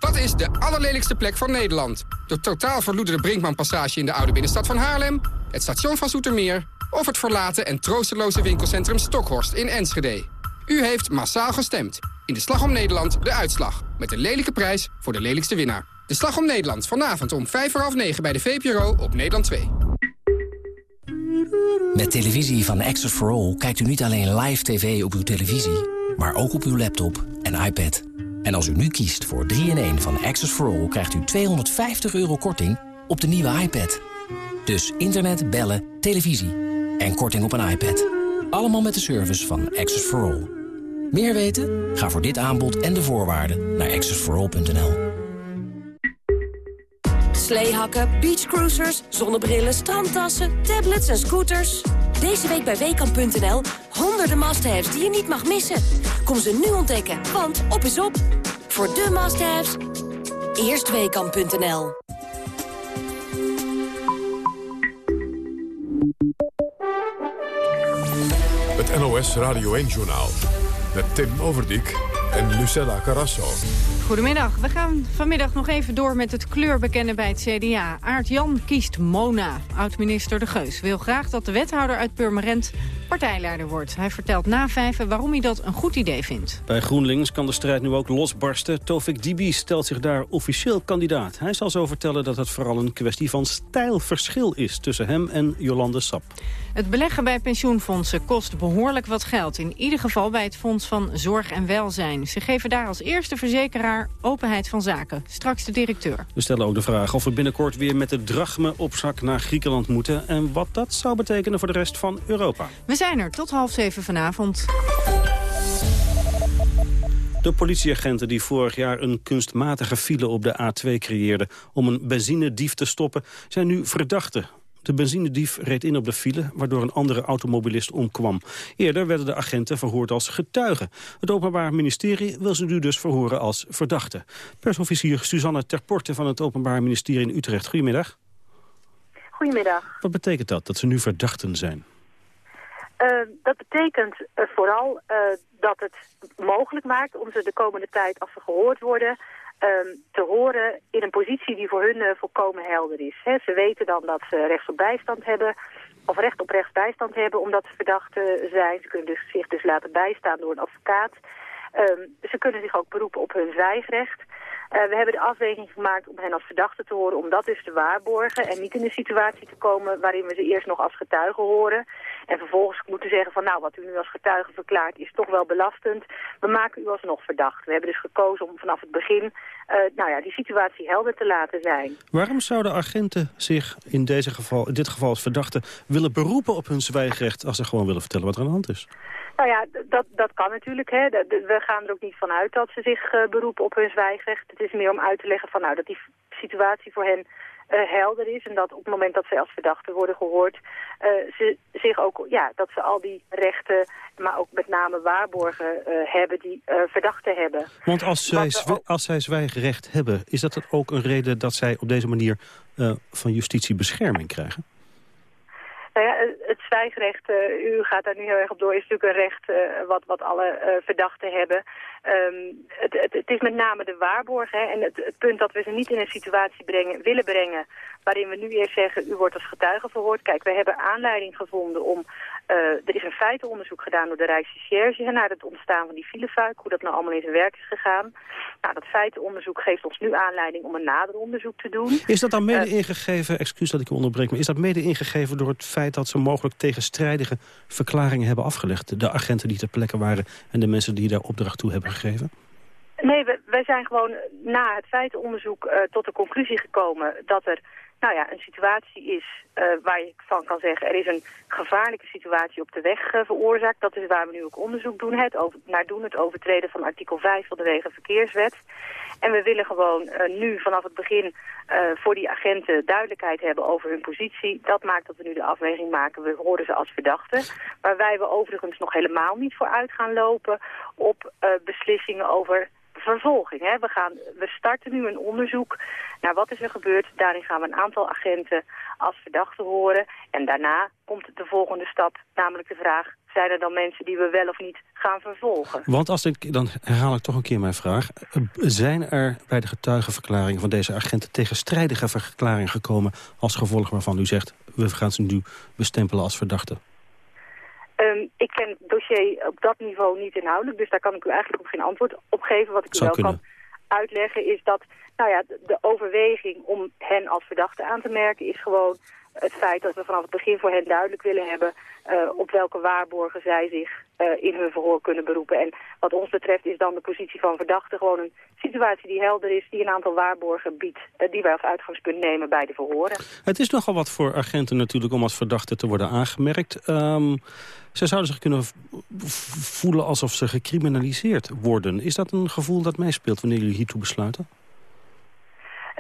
Wat is de allerlelijkste plek van Nederland? De totaal verloederde Brinkmanpassage in de oude binnenstad van Haarlem... het station van Zoetermeer... of het verlaten en troosteloze winkelcentrum Stokhorst in Enschede. U heeft massaal gestemd. In de Slag om Nederland de uitslag. Met een lelijke prijs voor de lelijkste winnaar. De Slag om Nederland vanavond om vijf voor half negen bij de VPRO op Nederland 2. Met televisie van Access for All kijkt u niet alleen live tv op uw televisie... maar ook op uw laptop en iPad. En als u nu kiest voor 3-in-1 van Access for All... krijgt u 250 euro korting op de nieuwe iPad. Dus internet, bellen, televisie en korting op een iPad. Allemaal met de service van Access for All. Meer weten? Ga voor dit aanbod en de voorwaarden naar accessforall.nl. Sleehakken, beachcruisers, zonnebrillen, strandtassen, tablets en scooters. Deze week bij Weekamp.nl honderden must-haves die je niet mag missen. Kom ze nu ontdekken, want op is op. Voor de must-haves, eerst. Het NOS Radio 1-journaal. Met Tim Overdijk en Lucella Carrasso. Goedemiddag. We gaan vanmiddag nog even door met het kleurbekennen bij het CDA. Aart-Jan kiest Mona. Oud-minister De Geus wil graag dat de wethouder uit Purmerend partijleider wordt. Hij vertelt na vijven waarom hij dat een goed idee vindt. Bij GroenLinks kan de strijd nu ook losbarsten. Tofik Dibi stelt zich daar officieel kandidaat. Hij zal zo vertellen dat het vooral een kwestie van stijlverschil is... tussen hem en Jolande Sap. Het beleggen bij pensioenfondsen kost behoorlijk wat geld. In ieder geval bij het Fonds van Zorg en Welzijn. Ze geven daar als eerste verzekeraar openheid van zaken. Straks de directeur. We stellen ook de vraag of we binnenkort weer met de drachme op zak naar Griekenland moeten... en wat dat zou betekenen voor de rest van Europa. We zijn er tot half zeven vanavond. De politieagenten die vorig jaar een kunstmatige file op de A2 creëerden... om een benzinedief te stoppen, zijn nu verdachten. De benzinedief reed in op de file, waardoor een andere automobilist omkwam. Eerder werden de agenten verhoord als getuigen. Het Openbaar Ministerie wil ze nu dus verhoren als verdachten. Persofficier Suzanne Terporte van het Openbaar Ministerie in Utrecht. Goedemiddag. Goedemiddag. Wat betekent dat, dat ze nu verdachten zijn? Uh, dat betekent uh, vooral uh, dat het mogelijk maakt om ze de komende tijd, als ze gehoord worden, ehm, te horen in een positie die voor hun volkomen helder is. Ze weten dan dat ze recht op bijstand hebben, of recht op rechtsbijstand hebben, omdat ze verdachten zijn. Ze kunnen dus, zich dus laten bijstaan door een advocaat. Ehm, ze kunnen zich ook beroepen op hun zwijgrecht. Uh, we hebben de afweging gemaakt om hen als verdachte te horen, om dat dus te waarborgen. En niet in een situatie te komen waarin we ze eerst nog als getuigen horen. En vervolgens moeten zeggen van nou, wat u nu als getuige verklaart is toch wel belastend. We maken u alsnog verdacht. We hebben dus gekozen om vanaf het begin uh, nou ja, die situatie helder te laten zijn. Waarom zouden agenten zich in, deze geval, in dit geval als verdachte willen beroepen op hun zwijgrecht als ze gewoon willen vertellen wat er aan de hand is? Nou ja, dat, dat kan natuurlijk. Hè. we gaan er ook niet van uit dat ze zich uh, beroepen op hun zwijgrecht. Het is meer om uit te leggen van, nou, dat die situatie voor hen uh, helder is. En dat op het moment dat zij als verdachte worden gehoord... Uh, ze zich ook, ja, dat ze al die rechten, maar ook met name waarborgen hebben die verdachten hebben. Want als zij, ook... als zij zwijgrecht hebben, is dat ook een reden dat zij op deze manier van justitie bescherming krijgen? Nou ja, zwijgrecht, u gaat daar nu heel erg op door, is natuurlijk een recht uh, wat, wat alle uh, verdachten hebben. Um, het, het, het, is met name de waarborg hè, en het, het, punt dat we ze niet in een situatie brengen, willen brengen waarin we nu eerst zeggen, u wordt als getuige verhoord. Kijk, we hebben aanleiding gevonden om uh, er is een feitenonderzoek gedaan door de Rijksrecherche naar het ontstaan van die filefuik, hoe dat nou allemaal in zijn werk is gegaan. Nou, dat feitenonderzoek geeft ons nu aanleiding om een nader onderzoek te doen. Is dat dan mede uh, ingegeven, excuus dat ik u onderbreek, maar is dat mede ingegeven door het feit dat ze mogelijk tegenstrijdige verklaringen hebben afgelegd? De agenten die ter plekke waren en de mensen die daar opdracht toe hebben gegeven? Nee, wij zijn gewoon na het feitenonderzoek uh, tot de conclusie gekomen dat er nou ja, een situatie is uh, waar je van kan zeggen... er is een gevaarlijke situatie op de weg uh, veroorzaakt. Dat is waar we nu ook onderzoek doen, het over, naar doen. Het overtreden van artikel 5 van de Wegenverkeerswet. En we willen gewoon uh, nu vanaf het begin voor die agenten duidelijkheid hebben over hun positie. Dat maakt dat we nu de afweging maken. We horen ze als verdachten. Waarbij we overigens nog helemaal niet vooruit gaan lopen op beslissingen over vervolging. Hè. We, gaan, we starten nu een onderzoek naar wat is er gebeurd. Daarin gaan we een aantal agenten als verdachten horen. En daarna komt de volgende stap, namelijk de vraag... zijn er dan mensen die we wel of niet gaan vervolgen? Want als ik, dan herhaal ik toch een keer mijn vraag. Zijn er bij de getuigenverklaringen van deze agenten... tegenstrijdige verklaringen gekomen als gevolg waarvan u zegt... we gaan ze nu bestempelen als verdachten? Um, ik ken het dossier op dat niveau niet inhoudelijk, dus daar kan ik u eigenlijk ook geen antwoord op geven. Wat ik u wel kunnen. kan uitleggen is dat nou ja, de, de overweging om hen als verdachte aan te merken is gewoon het feit dat we vanaf het begin voor hen duidelijk willen hebben uh, op welke waarborgen zij zich uh, in hun verhoor kunnen beroepen. En wat ons betreft is dan de positie van verdachte gewoon een situatie die helder is, die een aantal waarborgen biedt, uh, die wij als uitgangspunt nemen bij de verhoren. Het is nogal wat voor agenten natuurlijk om als verdachte te worden aangemerkt. Um, ze zouden zich kunnen voelen alsof ze gecriminaliseerd worden. Is dat een gevoel dat meespeelt wanneer jullie hiertoe besluiten?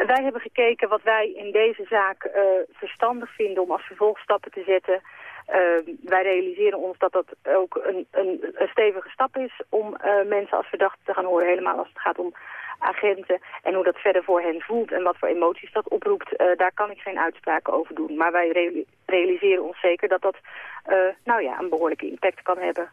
Wij hebben gekeken wat wij in deze zaak uh, verstandig vinden om als vervolgstappen te zetten. Uh, wij realiseren ons dat dat ook een, een, een stevige stap is om uh, mensen als verdachte te gaan horen. Helemaal als het gaat om agenten en hoe dat verder voor hen voelt en wat voor emoties dat oproept. daar kan ik geen uitspraken over doen. Maar wij realiseren ons zeker dat dat nou ja, een behoorlijke impact kan hebben.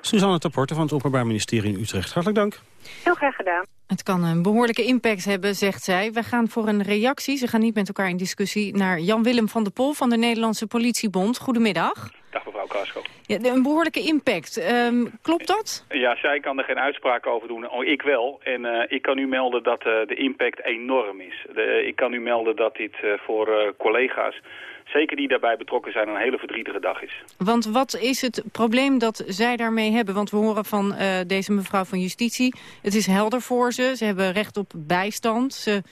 Suzanne Taporte van het Openbaar Ministerie in Utrecht. Hartelijk dank. Heel graag gedaan. Het kan een behoorlijke impact hebben, zegt zij. We gaan voor een reactie, ze gaan niet met elkaar in discussie... naar Jan-Willem van der Pol van de Nederlandse Politiebond. Goedemiddag. Dag mevrouw Kaasko. Ja, een behoorlijke impact. Ehm, klopt dat? Ja, zij kan er geen uitspraak over doen. Oh, ik wel. En uh, ik kan u melden dat uh, de impact enorm is. De, ik kan u melden dat dit uh, voor collega's zeker die daarbij betrokken zijn, een hele verdrietige dag is. Want wat is het probleem dat zij daarmee hebben? Want we horen van uh, deze mevrouw van Justitie, het is helder voor ze. Ze hebben recht op bijstand. Ze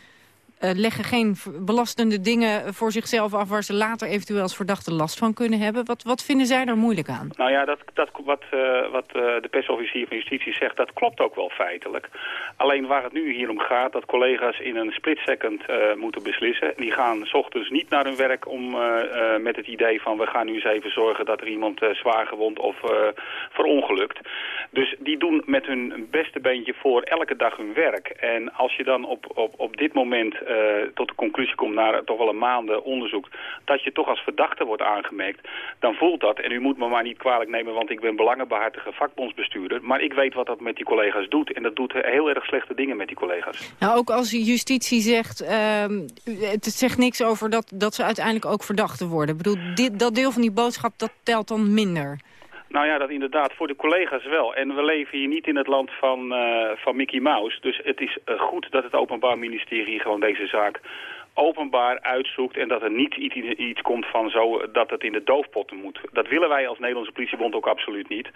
uh, leggen geen belastende dingen voor zichzelf af... waar ze later eventueel als verdachte last van kunnen hebben. Wat, wat vinden zij er moeilijk aan? Nou ja, dat, dat, wat, uh, wat uh, de persofficier van Justitie zegt, dat klopt ook wel feitelijk. Alleen waar het nu hier om gaat, dat collega's in een split second moeten beslissen. Die gaan s ochtends niet naar hun werk om met het idee van... we gaan nu eens even zorgen dat er iemand zwaar gewond of verongelukt. Dus die doen met hun beste beentje voor elke dag hun werk. En als je dan op, op, op dit moment tot de conclusie komt na toch wel een maanden onderzoek... dat je toch als verdachte wordt aangemerkt, dan voelt dat... en u moet me maar niet kwalijk nemen, want ik ben belangenbehartige vakbondsbestuurder... maar ik weet wat dat met die collega's doet. En dat doet heel erg slechte dingen met die collega's. Nou, ook als justitie zegt... Uh, het zegt niks over dat, dat ze uiteindelijk ook verdachten worden. Ik bedoel, dit, dat deel van die boodschap, dat telt dan minder. Nou ja, dat inderdaad voor de collega's wel. En we leven hier niet in het land van, uh, van Mickey Mouse. Dus het is uh, goed dat het Openbaar Ministerie gewoon deze zaak openbaar uitzoekt en dat er niet iets, iets komt van zo dat het in de doofpotten moet. Dat willen wij als Nederlandse politiebond ook absoluut niet.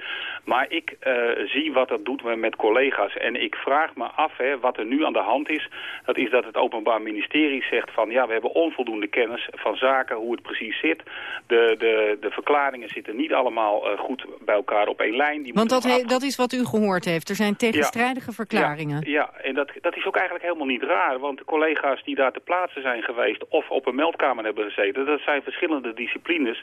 Maar ik uh, zie wat dat doet met collega's en ik vraag me af hè, wat er nu aan de hand is. Dat is dat het Openbaar Ministerie zegt van ja, we hebben onvoldoende kennis van zaken, hoe het precies zit. De, de, de verklaringen zitten niet allemaal uh, goed bij elkaar op één lijn. Die Want dat, he, dat is wat u gehoord heeft. Er zijn tegenstrijdige ja. verklaringen. Ja, ja, en dat, dat is ook eigenlijk helemaal niet raar. Want de collega's die daar te plaatsen zijn zijn geweest of op een meldkamer hebben gezeten. Dat zijn verschillende disciplines.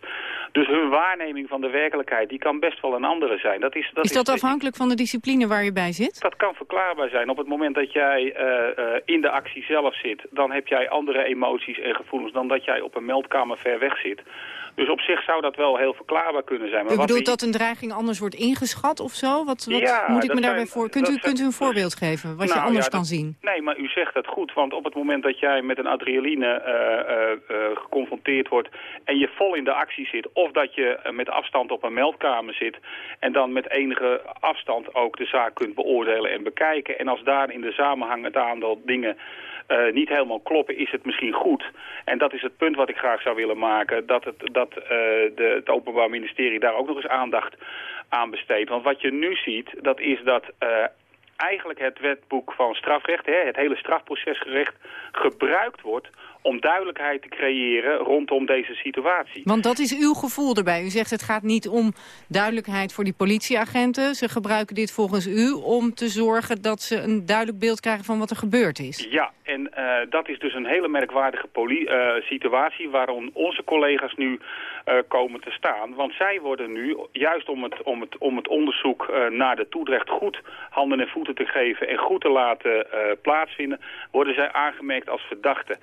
Dus hun waarneming van de werkelijkheid die kan best wel een andere zijn. Dat is, dat is dat is, afhankelijk van de discipline waar je bij zit? Dat kan verklaarbaar zijn. Op het moment dat jij uh, uh, in de actie zelf zit... dan heb jij andere emoties en gevoelens dan dat jij op een meldkamer ver weg zit. Dus op zich zou dat wel heel verklaarbaar kunnen zijn. Maar u bedoelt dat een dreiging anders wordt ingeschat of zo? Wat, wat ja, moet ik me daarbij zijn, voor... Kunt u, kunt u een voorbeeld geven wat nou, je anders ja, kan zien? Nee, maar u zegt het goed. Want op het moment dat jij met een uh, uh, uh, geconfronteerd wordt... en je vol in de actie zit... of dat je met afstand op een meldkamer zit... en dan met enige afstand ook de zaak kunt beoordelen en bekijken... en als daar in de samenhang het aantal dingen... Niet helemaal kloppen, is het misschien goed. En dat is het punt wat ik graag zou willen maken. Dat het, dat, de, het Openbaar Ministerie daar ook nog eens aandacht aan besteedt. Want wat je nu ziet, dat is dat eigenlijk het wetboek van strafrecht, hè, het hele strafprocesgerecht, gebruikt wordt om duidelijkheid te creëren rondom deze situatie. Want dat is uw gevoel erbij. U zegt het gaat niet om duidelijkheid voor die politieagenten. Ze gebruiken dit volgens u om te zorgen dat ze een duidelijk beeld krijgen van wat er gebeurd is. Ja, en uh, dat is dus een hele merkwaardige uh, situatie waarom onze collega's nu uh, komen te staan. Want zij worden nu, juist om het, om het, om het onderzoek naar de toedrecht goed handen en voeten te geven en goed te laten plaatsvinden, worden zij aangemerkt als verdachten.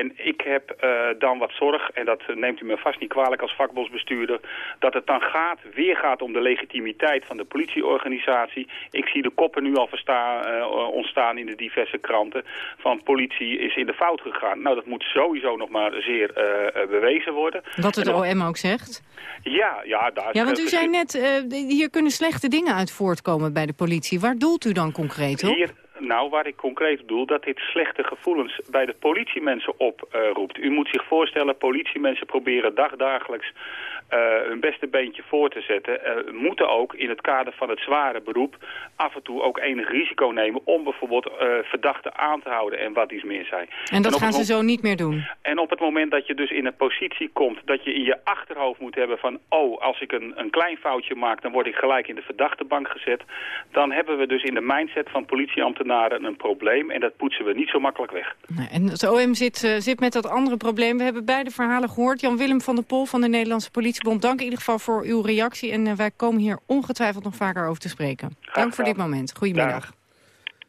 En ik heb uh, dan wat zorg, en dat neemt u me vast niet kwalijk als vakbondsbestuurder, dat het dan gaat, weer gaat om de legitimiteit van de politieorganisatie. Ik zie de koppen nu al verstaan, uh, ontstaan in de diverse kranten van politie is in de fout gegaan. Nou, dat moet sowieso nog maar zeer uh, bewezen worden. Wat het OM ook zegt? Ja, ja. Daar ja, want u zei net, hier kunnen slechte dingen uit voortkomen bij de politie. Waar doelt u dan concreet op? Hier, nou, waar ik concreet bedoel, dat dit slechte gevoelens bij de politiemensen oproept. Uh, U moet zich voorstellen, politiemensen proberen dagdagelijks uh, hun beste beentje voor te zetten. Uh, moeten ook in het kader van het zware beroep af en toe ook enig risico nemen om bijvoorbeeld uh, verdachten aan te houden en wat iets meer zijn. En dat en gaan ze zo niet meer doen? En op het moment dat je dus in een positie komt dat je in je achterhoofd moet hebben van oh, als ik een, een klein foutje maak, dan word ik gelijk in de verdachtebank gezet. Dan hebben we dus in de mindset van politieambtenaren een probleem en dat poetsen we niet zo makkelijk weg. En het OM zit, uh, zit met dat andere probleem. We hebben beide verhalen gehoord. Jan-Willem van der Pol van de Nederlandse politiebond, dank in ieder geval voor uw reactie. En uh, wij komen hier ongetwijfeld nog vaker over te spreken. Graag dank voor dit moment. Goedemiddag.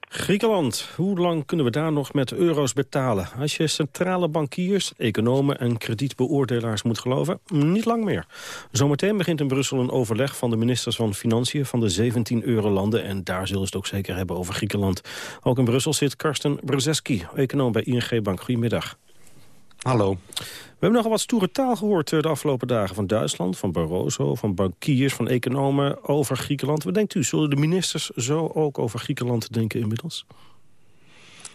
Griekenland. Hoe lang kunnen we daar nog met euro's betalen? Als je centrale bankiers, economen en kredietbeoordelaars moet geloven, niet lang meer. Zometeen begint in Brussel een overleg van de ministers van Financiën van de 17 eurolanden. En daar zullen ze het ook zeker hebben over Griekenland. Ook in Brussel zit Karsten Brzeski, econoom bij ING Bank. Goedemiddag. Hallo. We hebben nogal wat stoere taal gehoord eh, de afgelopen dagen van Duitsland, van Barroso, van bankiers, van economen over Griekenland. Wat denkt u, zullen de ministers zo ook over Griekenland denken inmiddels?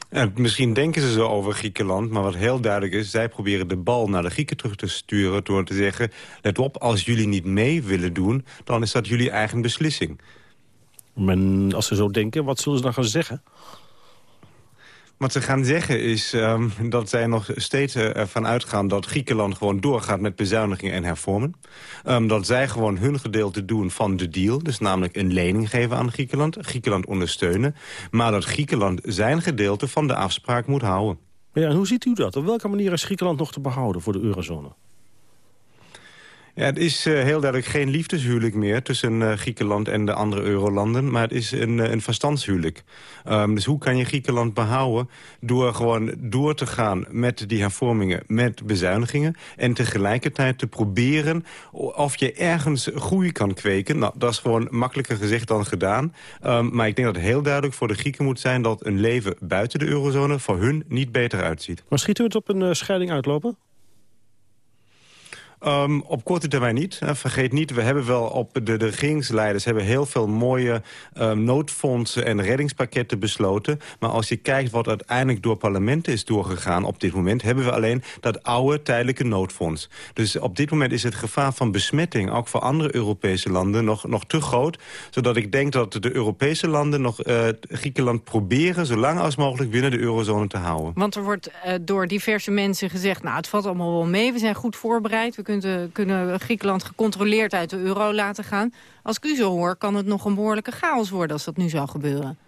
En misschien denken ze zo over Griekenland, maar wat heel duidelijk is... zij proberen de bal naar de Grieken terug te sturen door te zeggen... let op, als jullie niet mee willen doen, dan is dat jullie eigen beslissing. Men, als ze zo denken, wat zullen ze dan gaan zeggen? Wat ze gaan zeggen is um, dat zij nog steeds uh, ervan uitgaan... dat Griekenland gewoon doorgaat met bezuinigingen en hervormen. Um, dat zij gewoon hun gedeelte doen van de deal. Dus namelijk een lening geven aan Griekenland. Griekenland ondersteunen. Maar dat Griekenland zijn gedeelte van de afspraak moet houden. En hoe ziet u dat? Op welke manier is Griekenland nog te behouden voor de eurozone? Het is uh, heel duidelijk geen liefdeshuwelijk meer tussen uh, Griekenland en de andere eurolanden. Maar het is een, een verstandshuwelijk. Um, dus hoe kan je Griekenland behouden? Door gewoon door te gaan met die hervormingen, met bezuinigingen. En tegelijkertijd te proberen of je ergens groei kan kweken. Nou, dat is gewoon makkelijker gezegd dan gedaan. Um, maar ik denk dat het heel duidelijk voor de Grieken moet zijn... dat een leven buiten de eurozone voor hun niet beter uitziet. Maar schiet u het op een scheiding uitlopen? Um, op korte termijn niet. Vergeet niet, we hebben wel op de, de regeringsleiders... hebben heel veel mooie um, noodfondsen en reddingspakketten besloten. Maar als je kijkt wat uiteindelijk door parlementen is doorgegaan op dit moment... hebben we alleen dat oude tijdelijke noodfonds. Dus op dit moment is het gevaar van besmetting... ook voor andere Europese landen nog, nog te groot. Zodat ik denk dat de Europese landen nog uh, Griekenland proberen... zo lang als mogelijk binnen de eurozone te houden. Want er wordt uh, door diverse mensen gezegd... nou, het valt allemaal wel mee, we zijn goed voorbereid... We kunnen, kunnen Griekenland gecontroleerd uit de euro laten gaan. Als ik u zo hoor, kan het nog een behoorlijke chaos worden als dat nu zou gebeuren.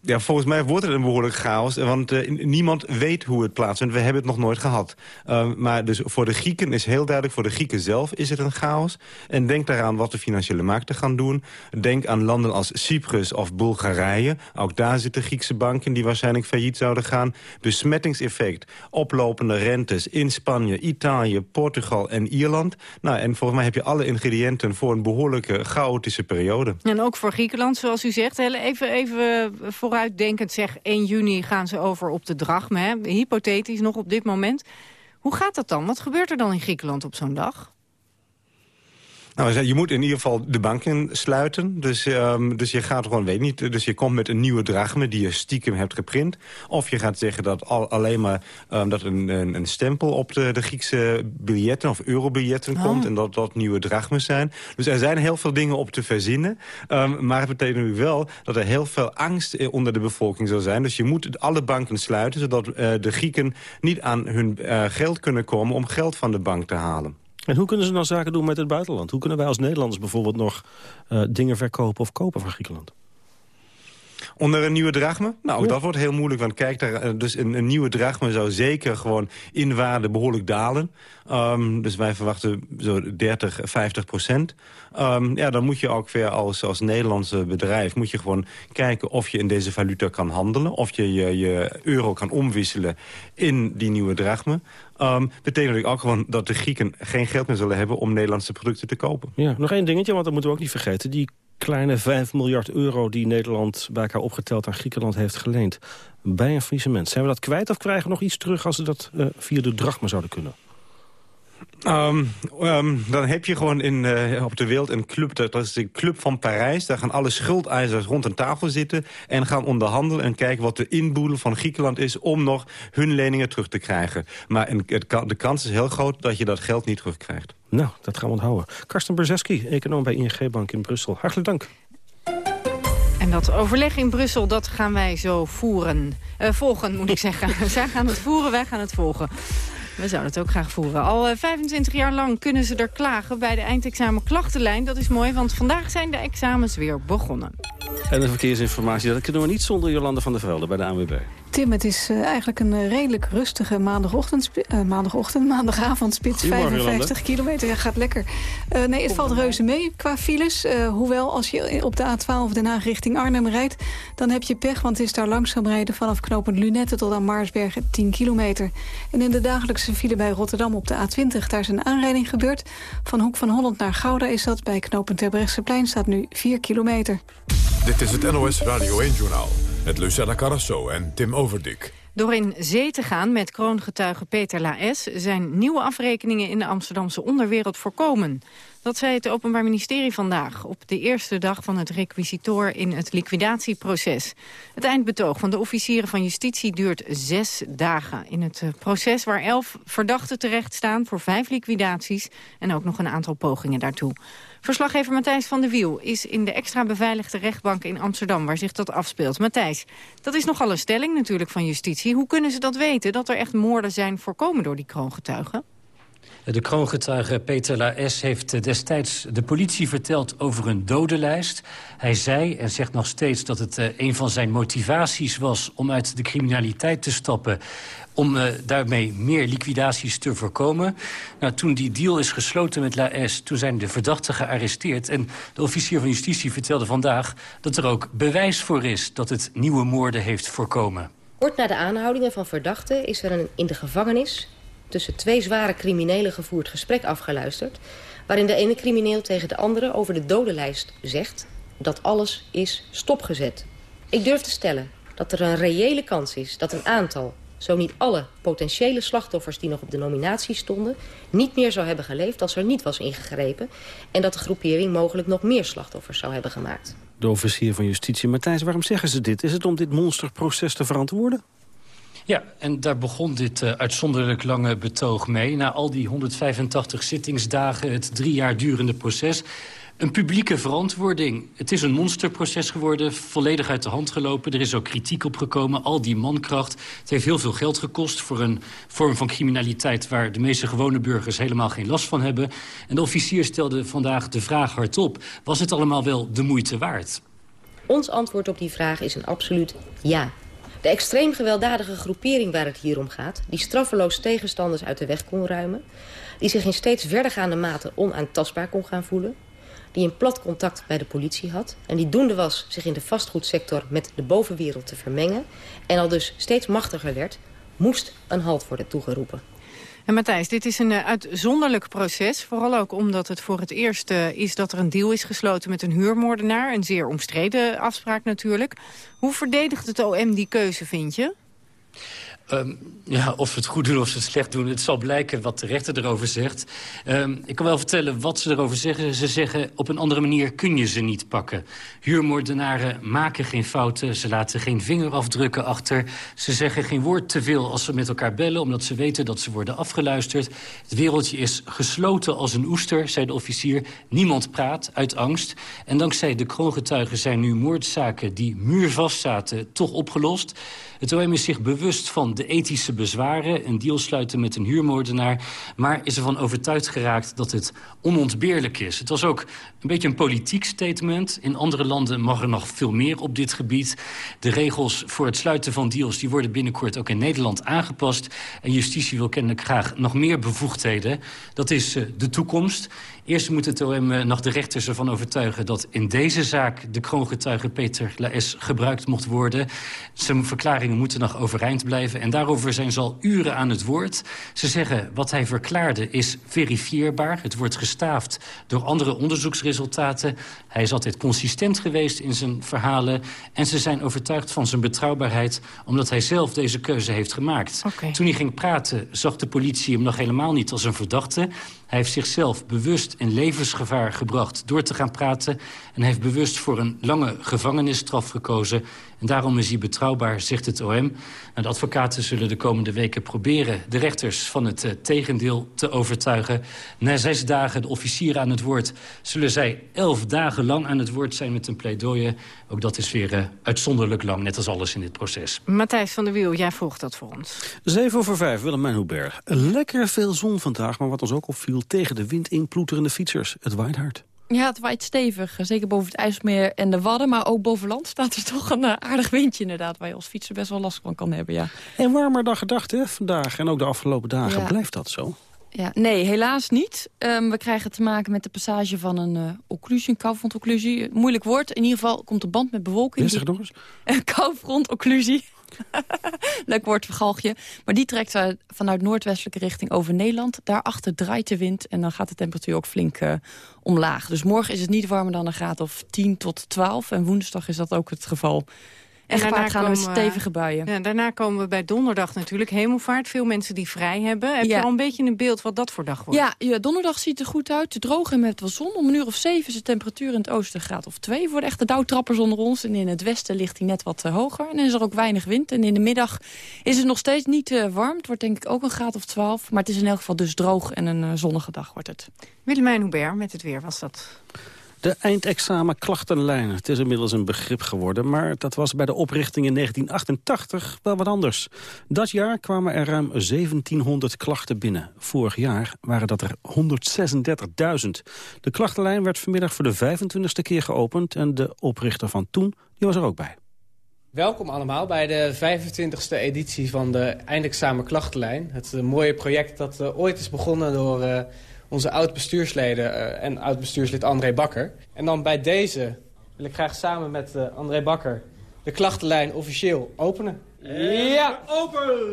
Ja, volgens mij wordt het een behoorlijk chaos. Want uh, niemand weet hoe het plaatsvindt. We hebben het nog nooit gehad. Uh, maar dus voor de Grieken is heel duidelijk... voor de Grieken zelf is het een chaos. En denk daaraan wat de financiële markten gaan doen. Denk aan landen als Cyprus of Bulgarije. Ook daar zitten Griekse banken die waarschijnlijk failliet zouden gaan. Besmettingseffect, oplopende rentes in Spanje, Italië, Portugal en Ierland. Nou, en volgens mij heb je alle ingrediënten... voor een behoorlijke chaotische periode. En ook voor Griekenland, zoals u zegt. Even, even vooruit vooruitdenkend zeg 1 juni gaan ze over op de drachme. Hypothetisch nog op dit moment. Hoe gaat dat dan? Wat gebeurt er dan in Griekenland op zo'n dag? Nou, je moet in ieder geval de banken sluiten. Dus, um, dus je gaat gewoon, weet niet, dus je komt met een nieuwe drachme die je stiekem hebt geprint. Of je gaat zeggen dat al, alleen maar um, dat een, een, een, stempel op de, de Griekse biljetten of eurobiljetten oh. komt. En dat dat nieuwe drachmen zijn. Dus er zijn heel veel dingen op te verzinnen. Um, maar het betekent nu wel dat er heel veel angst onder de bevolking zal zijn. Dus je moet alle banken sluiten, zodat uh, de Grieken niet aan hun uh, geld kunnen komen om geld van de bank te halen. En hoe kunnen ze dan zaken doen met het buitenland? Hoe kunnen wij als Nederlanders bijvoorbeeld nog uh, dingen verkopen of kopen van Griekenland? Onder een nieuwe drachme? Nou, ja. dat wordt heel moeilijk. Want kijk, daar, dus een, een, nieuwe drachme zou zeker gewoon in waarde behoorlijk dalen. Um, dus wij verwachten zo 30, 50 procent. Um, ja, dan moet je ook weer als, als Nederlandse bedrijf... moet je gewoon kijken of je in deze valuta kan handelen. Of je je, je euro kan omwisselen in die nieuwe drachme. Um, betekent natuurlijk ook gewoon dat de Grieken geen geld meer zullen hebben... om Nederlandse producten te kopen. Ja, nog één dingetje, want dat moeten we ook niet vergeten. Die kleine 5 miljard euro die Nederland bij elkaar opgeteld aan Griekenland heeft geleend. Bij een faillissement. Zijn we dat kwijt of krijgen we nog iets terug als we dat uh, via de drachma zouden kunnen? Um, um, dan heb je gewoon in, uh, op de wereld een club, dat is de Club van Parijs. Daar gaan alle schuldeisers rond een tafel zitten... en gaan onderhandelen en kijken wat de inboedel van Griekenland is... om nog hun leningen terug te krijgen. Maar een, het, de kans is heel groot dat je dat geld niet terugkrijgt. Nou, dat gaan we onthouden. Karsten Brzeski, econoom bij ING Bank in Brussel. Hartelijk dank. En dat overleg in Brussel, dat gaan wij zo voeren. Uh, volgen, moet ik zeggen. (laughs) Zij gaan het voeren, wij gaan het volgen. We zouden het ook graag voeren. Al 25 jaar lang kunnen ze er klagen bij de eindexamen klachtenlijn. Dat is mooi, want vandaag zijn de examens weer begonnen. En de verkeersinformatie, dat kunnen we niet zonder Jolande van der Velde bij de ANWB. Tim, het is uh, eigenlijk een uh, redelijk rustige maandagochtend, uh, maandagochtend (laughs) maandagavondspits. 55 kilometer, ja, gaat lekker. nee, het valt reuze mee qua files. hoewel, als je op de A12 Den Haag richting Arnhem rijdt... dan heb je pech, want het is daar langzaam rijden... vanaf knooppunt Lunette tot aan Maarsbergen 10 kilometer. En in de dagelijkse file bij Rotterdam op de A20... daar is een aanrijding gebeurd. Van Hoek van Holland naar Gouda is dat. Bij knooppunt Terbrechtseplein staat nu 4 kilometer. Dit is het NOS Radio 1-journaal met Lucella Carrasso en Tim Overdik. Door in zee te gaan met kroongetuige Peter Laes... zijn nieuwe afrekeningen in de Amsterdamse onderwereld voorkomen. Dat zei het Openbaar Ministerie vandaag... op de eerste dag van het requisitoor in het liquidatieproces. Het eindbetoog van de officieren van justitie duurt zes dagen. In het eh, proces waar elf verdachten terecht staan voor vijf liquidaties... en ook nog een aantal pogingen daartoe. Verslaggever Matthijs van der Wiel is in de extra beveiligde rechtbank in Amsterdam... waar zich dat afspeelt. Matthijs, dat is nogal een stelling natuurlijk van justitie. Hoe kunnen ze dat weten, dat er echt moorden zijn voorkomen door die kroongetuigen? De kroongetuige Peter Laes heeft destijds de politie verteld over een dodenlijst. Hij zei en zegt nog steeds dat het eh, een van zijn motivaties was... om uit de criminaliteit te stappen om uh, daarmee meer liquidaties te voorkomen. Nou, toen die deal is gesloten met Laes, toen zijn de verdachten gearresteerd. En de officier van justitie vertelde vandaag dat er ook bewijs voor is... dat het nieuwe moorden heeft voorkomen. Kort na de aanhoudingen van verdachten is er een, in de gevangenis... tussen twee zware criminelen gevoerd gesprek afgeluisterd... waarin de ene crimineel tegen de andere over de dodenlijst zegt... dat alles is stopgezet. Ik durf te stellen dat er een reële kans is dat een aantal zo niet alle potentiële slachtoffers die nog op de nominatie stonden... niet meer zou hebben geleefd als er niet was ingegrepen... en dat de groepering mogelijk nog meer slachtoffers zou hebben gemaakt. De officier van Justitie, Matthijs, waarom zeggen ze dit? Is het om dit monsterproces te verantwoorden? Ja, en daar begon dit uh, uitzonderlijk lange betoog mee. Na al die 185 zittingsdagen, het drie jaar durende proces een publieke verantwoording. Het is een monsterproces geworden, volledig uit de hand gelopen. Er is ook kritiek op gekomen, al die mankracht. Het heeft heel veel geld gekost voor een vorm van criminaliteit... waar de meeste gewone burgers helemaal geen last van hebben. En de officier stelde vandaag de vraag hardop... was het allemaal wel de moeite waard? Ons antwoord op die vraag is een absoluut ja. De extreem gewelddadige groepering waar het hier om gaat... die straffeloos tegenstanders uit de weg kon ruimen... die zich in steeds verdergaande mate onaantastbaar kon gaan voelen die een plat contact bij de politie had... en die doende was zich in de vastgoedsector met de bovenwereld te vermengen... en al dus steeds machtiger werd, moest een halt worden toegeroepen. En Matthijs, dit is een uh, uitzonderlijk proces. Vooral ook omdat het voor het eerst uh, is dat er een deal is gesloten met een huurmoordenaar. Een zeer omstreden afspraak natuurlijk. Hoe verdedigt het OM die keuze, vind je? Um, ja, of ze het goed doen of ze het slecht doen, het zal blijken wat de rechter erover zegt. Um, ik kan wel vertellen wat ze erover zeggen. Ze zeggen, op een andere manier kun je ze niet pakken. Huurmoordenaren maken geen fouten, ze laten geen vingerafdrukken achter. Ze zeggen geen woord te veel als ze met elkaar bellen... omdat ze weten dat ze worden afgeluisterd. Het wereldje is gesloten als een oester, zei de officier. Niemand praat, uit angst. En dankzij de kroongetuigen zijn nu moordzaken die muurvast zaten... toch opgelost. Het OM is zich bewust van de ethische bezwaren... een deal sluiten met een huurmoordenaar... maar is ervan overtuigd geraakt dat het onontbeerlijk is. Het was ook een beetje een politiek statement. In andere landen mag er nog veel meer op dit gebied. De regels voor het sluiten van deals die worden binnenkort ook in Nederland aangepast. En justitie wil kennelijk graag nog meer bevoegdheden. Dat is uh, de toekomst. Eerst moet het OM uh, nog de rechters ervan overtuigen... dat in deze zaak de kroongetuige Peter Laes gebruikt mocht worden. Zijn verklaringen moeten nog overeind blijven. En daarover zijn ze al uren aan het woord. Ze zeggen wat hij verklaarde is verifieerbaar. Het wordt gestaafd door andere onderzoeksresultaten. Hij is altijd consistent geweest in zijn verhalen. En ze zijn overtuigd van zijn betrouwbaarheid... omdat hij zelf deze keuze heeft gemaakt. Okay. Toen hij ging praten zag de politie hem nog helemaal niet als een verdachte. Hij heeft zichzelf bewust in levensgevaar gebracht door te gaan praten... en heeft bewust voor een lange gevangenisstraf gekozen. En daarom is hij betrouwbaar, zegt het OM. En de advocaten zullen de komende weken proberen... de rechters van het uh, tegendeel te overtuigen. Na zes dagen de officieren aan het woord... zullen zij elf dagen lang aan het woord zijn met een pleidooi. Ook dat is weer uh, uitzonderlijk lang, net als alles in dit proces. Matthijs van der Wiel, jij volgt dat voor ons. 7 over 5, Willemijn Hubert. Lekker veel zon vandaag, maar wat ons ook opviel... tegen de wind in ploeterende fietsers. Het waait hard. Ja, het waait stevig. Zeker boven het IJsselmeer en de Wadden. Maar ook boven land staat er toch een eh, aardig windje inderdaad... waar je als fietser best wel last van kan hebben, ja. En warmer dan gedacht, hè, vandaag. En ook de afgelopen dagen. Ja. Blijft dat zo? Ja, nee, helaas niet. Ehm, we krijgen te maken met de passage van een uh, occlusie, een koufrontocclusie. Moeilijk woord. In ieder geval komt de band met bewolking. Ja, zeg nog eens. (laughs) Een koufrontocclusie. (laughs) Leuk woord, vergalgje. Maar die trekt uh, vanuit noordwestelijke richting over Nederland. Daarachter draait de wind en dan gaat de temperatuur ook flink uh, omlaag. Dus morgen is het niet warmer dan een graad of 10 tot 12. En woensdag is dat ook het geval. En daarna gaan we met stevige buien. Ja, daarna komen we bij donderdag natuurlijk. Hemelvaart, veel mensen die vrij hebben. Heb ja. je al een beetje een beeld wat dat voor dag wordt? Ja, ja, donderdag ziet er goed uit. Droog en met wat zon. Om een uur of zeven is de temperatuur in het oosten graad of twee. Voor de echte dauwtrappers onder ons. En in het westen ligt hij net wat uh, hoger. En dan is er ook weinig wind. En in de middag is het nog steeds niet uh, warm. Het wordt denk ik ook een graad of twaalf. Maar het is in elk geval dus droog en een uh, zonnige dag wordt het. Willemijn Hubert met het weer was dat. De eindexamen klachtenlijn. Het is inmiddels een begrip geworden, maar dat was bij de oprichting in 1988 wel wat anders. Dat jaar kwamen er ruim 1700 klachten binnen. Vorig jaar waren dat er 136.000. De klachtenlijn werd vanmiddag voor de 25e keer geopend en de oprichter van toen die was er ook bij. Welkom allemaal bij de 25e editie van de eindexamen klachtenlijn. Het uh, mooie project dat uh, ooit is begonnen door... Onze oud-bestuursleden uh, en oud-bestuurslid André Bakker. En dan bij deze wil ik graag samen met uh, André Bakker de klachtenlijn officieel openen. Ja, open!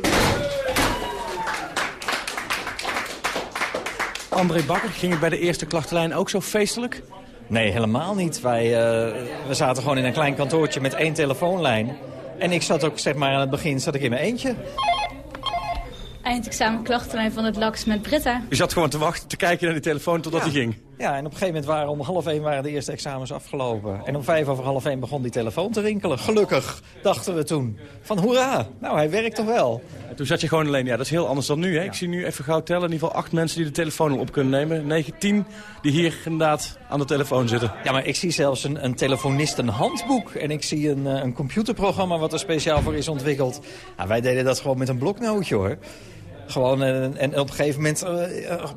André Bakker, ging het bij de eerste klachtenlijn ook zo feestelijk? Nee, helemaal niet. Wij uh, we zaten gewoon in een klein kantoortje met één telefoonlijn. En ik zat ook, zeg maar, aan het begin zat ik in mijn eentje eindexamen klachtenlijn van het LAX met Britta. U zat gewoon te wachten, te kijken naar die telefoon totdat hij ging? Ja, en op een gegeven moment waren om half één waren de eerste examens afgelopen. En om vijf over half één begon die telefoon te rinkelen. Gelukkig, dachten we toen. Van hoera, nou hij werkt toch wel. En toen zat je gewoon alleen, ja dat is heel anders dan nu. Hè? Ja. Ik zie nu even gauw tellen, in ieder geval acht mensen die de telefoon op kunnen nemen. 9, 10 die hier inderdaad aan de telefoon zitten. Ja, maar ik zie zelfs een, een telefonistenhandboek. En ik zie een, een computerprogramma wat er speciaal voor is ontwikkeld. Nou, wij deden dat gewoon met een bloknootje hoor. Gewoon, en, en op een gegeven moment uh,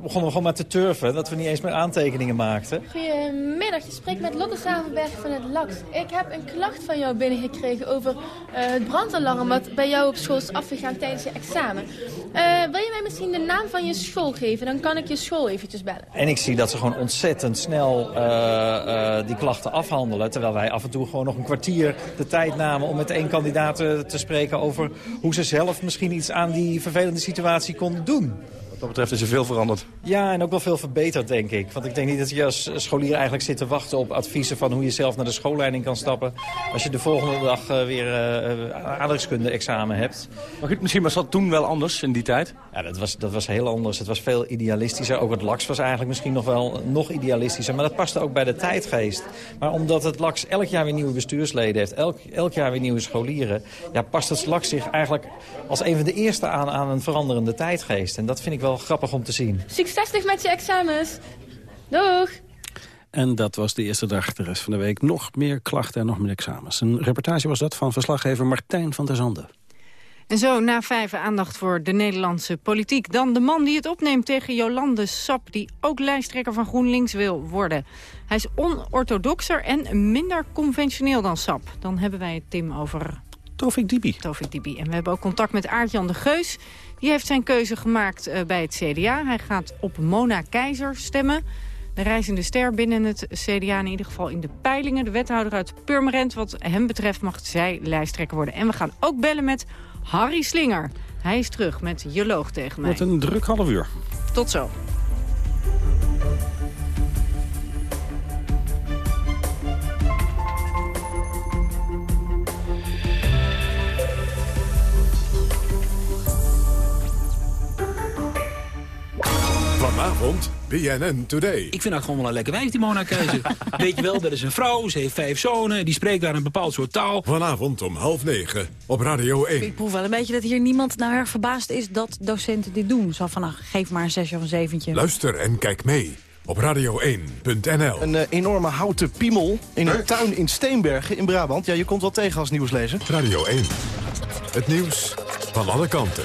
begonnen we gewoon maar te turven. Dat we niet eens meer aantekeningen maakten. Goedemiddag, je spreekt met Lotte Savenberg van het LAX. Ik heb een klacht van jou binnengekregen over uh, het brandalarm... wat bij jou op school is afgegaan tijdens je examen. Uh, wil je mij misschien de naam van je school geven? Dan kan ik je school eventjes bellen. En ik zie dat ze gewoon ontzettend snel die klachten afhandelen... terwijl wij af en toe gewoon nog een kwartier de tijd namen... om met één kandidaat te spreken over hoe ze zelf misschien iets aan die vervelende situatie konden doen. Wat dat betreft is er veel veranderd. Ja, en ook wel veel verbeterd, denk ik. Want ik denk niet dat je als scholier eigenlijk zit te wachten op adviezen... van hoe je zelf naar de schoolleiding kan stappen... als je de volgende dag uh, weer uh, aardrijkskunde-examen hebt. Maar goed, misschien was dat toen wel anders in die tijd? Ja, dat was, dat was heel anders. Het was veel idealistischer. Ook het LAX was eigenlijk misschien nog wel nog idealistischer. Maar dat paste ook bij de tijdgeest. Maar omdat het LAX elk jaar weer nieuwe bestuursleden heeft... elk, elk jaar weer nieuwe scholieren... Ja, past het LAX zich eigenlijk als een van de eerste aan... aan een veranderende tijdgeest. En dat vind ik wel wel grappig om te zien. Succes met je examens. Doeg! En dat was de eerste dag, de rest van de week. Nog meer klachten en nog meer examens. Een reportage was dat van verslaggever Martijn van der Zanden. En zo na vijf aandacht voor de Nederlandse politiek. Dan de man die het opneemt tegen Jolande Sap... die ook lijsttrekker van GroenLinks wil worden. Hij is onorthodoxer en minder conventioneel dan Sap. Dan hebben wij het, Tim, over... Tofik Dibi. Tofik Dibi. En we hebben ook contact met Aart-Jan de Geus... Die heeft zijn keuze gemaakt uh, bij het CDA. Hij gaat op Mona Keizer stemmen. De reizende ster binnen het CDA in ieder geval in de peilingen. De wethouder uit Purmerend. Wat hem betreft mag zij lijsttrekker worden. En we gaan ook bellen met Harry Slinger. Hij is terug met Je loog tegen mij. Met een druk half uur. Tot zo. Vanavond BNN Today. Ik vind dat gewoon wel een lekker wijf, die Mona Keizer. (laughs) Weet je wel, dat is een vrouw, ze heeft vijf zonen... die spreekt daar een bepaald soort taal. Vanavond om half negen op Radio 1. Ik proef wel een beetje dat hier niemand naar erg verbaasd is... dat docenten dit doen. Zo van, nou, geef maar een zesje of een zeventje. Luister en kijk mee op radio1.nl. Een uh, enorme houten piemel in een tuin in Steenbergen in Brabant. Ja, je komt wel tegen als nieuwslezer. Radio 1. Het nieuws van alle kanten.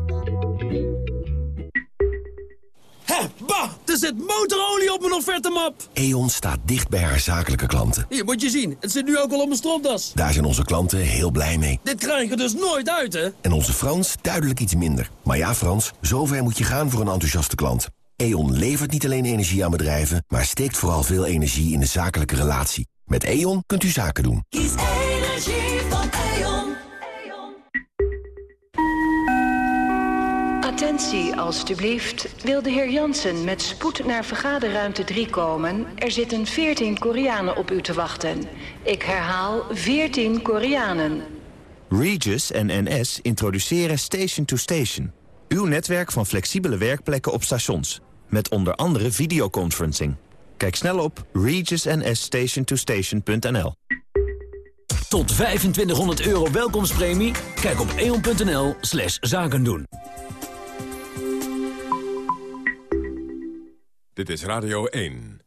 Hé, bah! Er zit motorolie op mijn offertemap! E.ON staat dicht bij haar zakelijke klanten. Hier, moet je zien. Het zit nu ook al op mijn stropdas. Daar zijn onze klanten heel blij mee. Dit krijg je dus nooit uit, hè? En onze Frans duidelijk iets minder. Maar ja, Frans, zover moet je gaan voor een enthousiaste klant. E.ON levert niet alleen energie aan bedrijven... maar steekt vooral veel energie in de zakelijke relatie. Met E.ON kunt u zaken doen. Attentie, alstublieft. Wil de heer Jansen met spoed naar vergaderruimte 3 komen? Er zitten 14 Koreanen op u te wachten. Ik herhaal 14 Koreanen. Regis en NS introduceren Station to Station. Uw netwerk van flexibele werkplekken op stations. Met onder andere videoconferencing. Kijk snel op regisnsstationtostation.nl Tot 2500 euro welkomstpremie? Kijk op eon.nl slash zakendoen. Dit is Radio 1.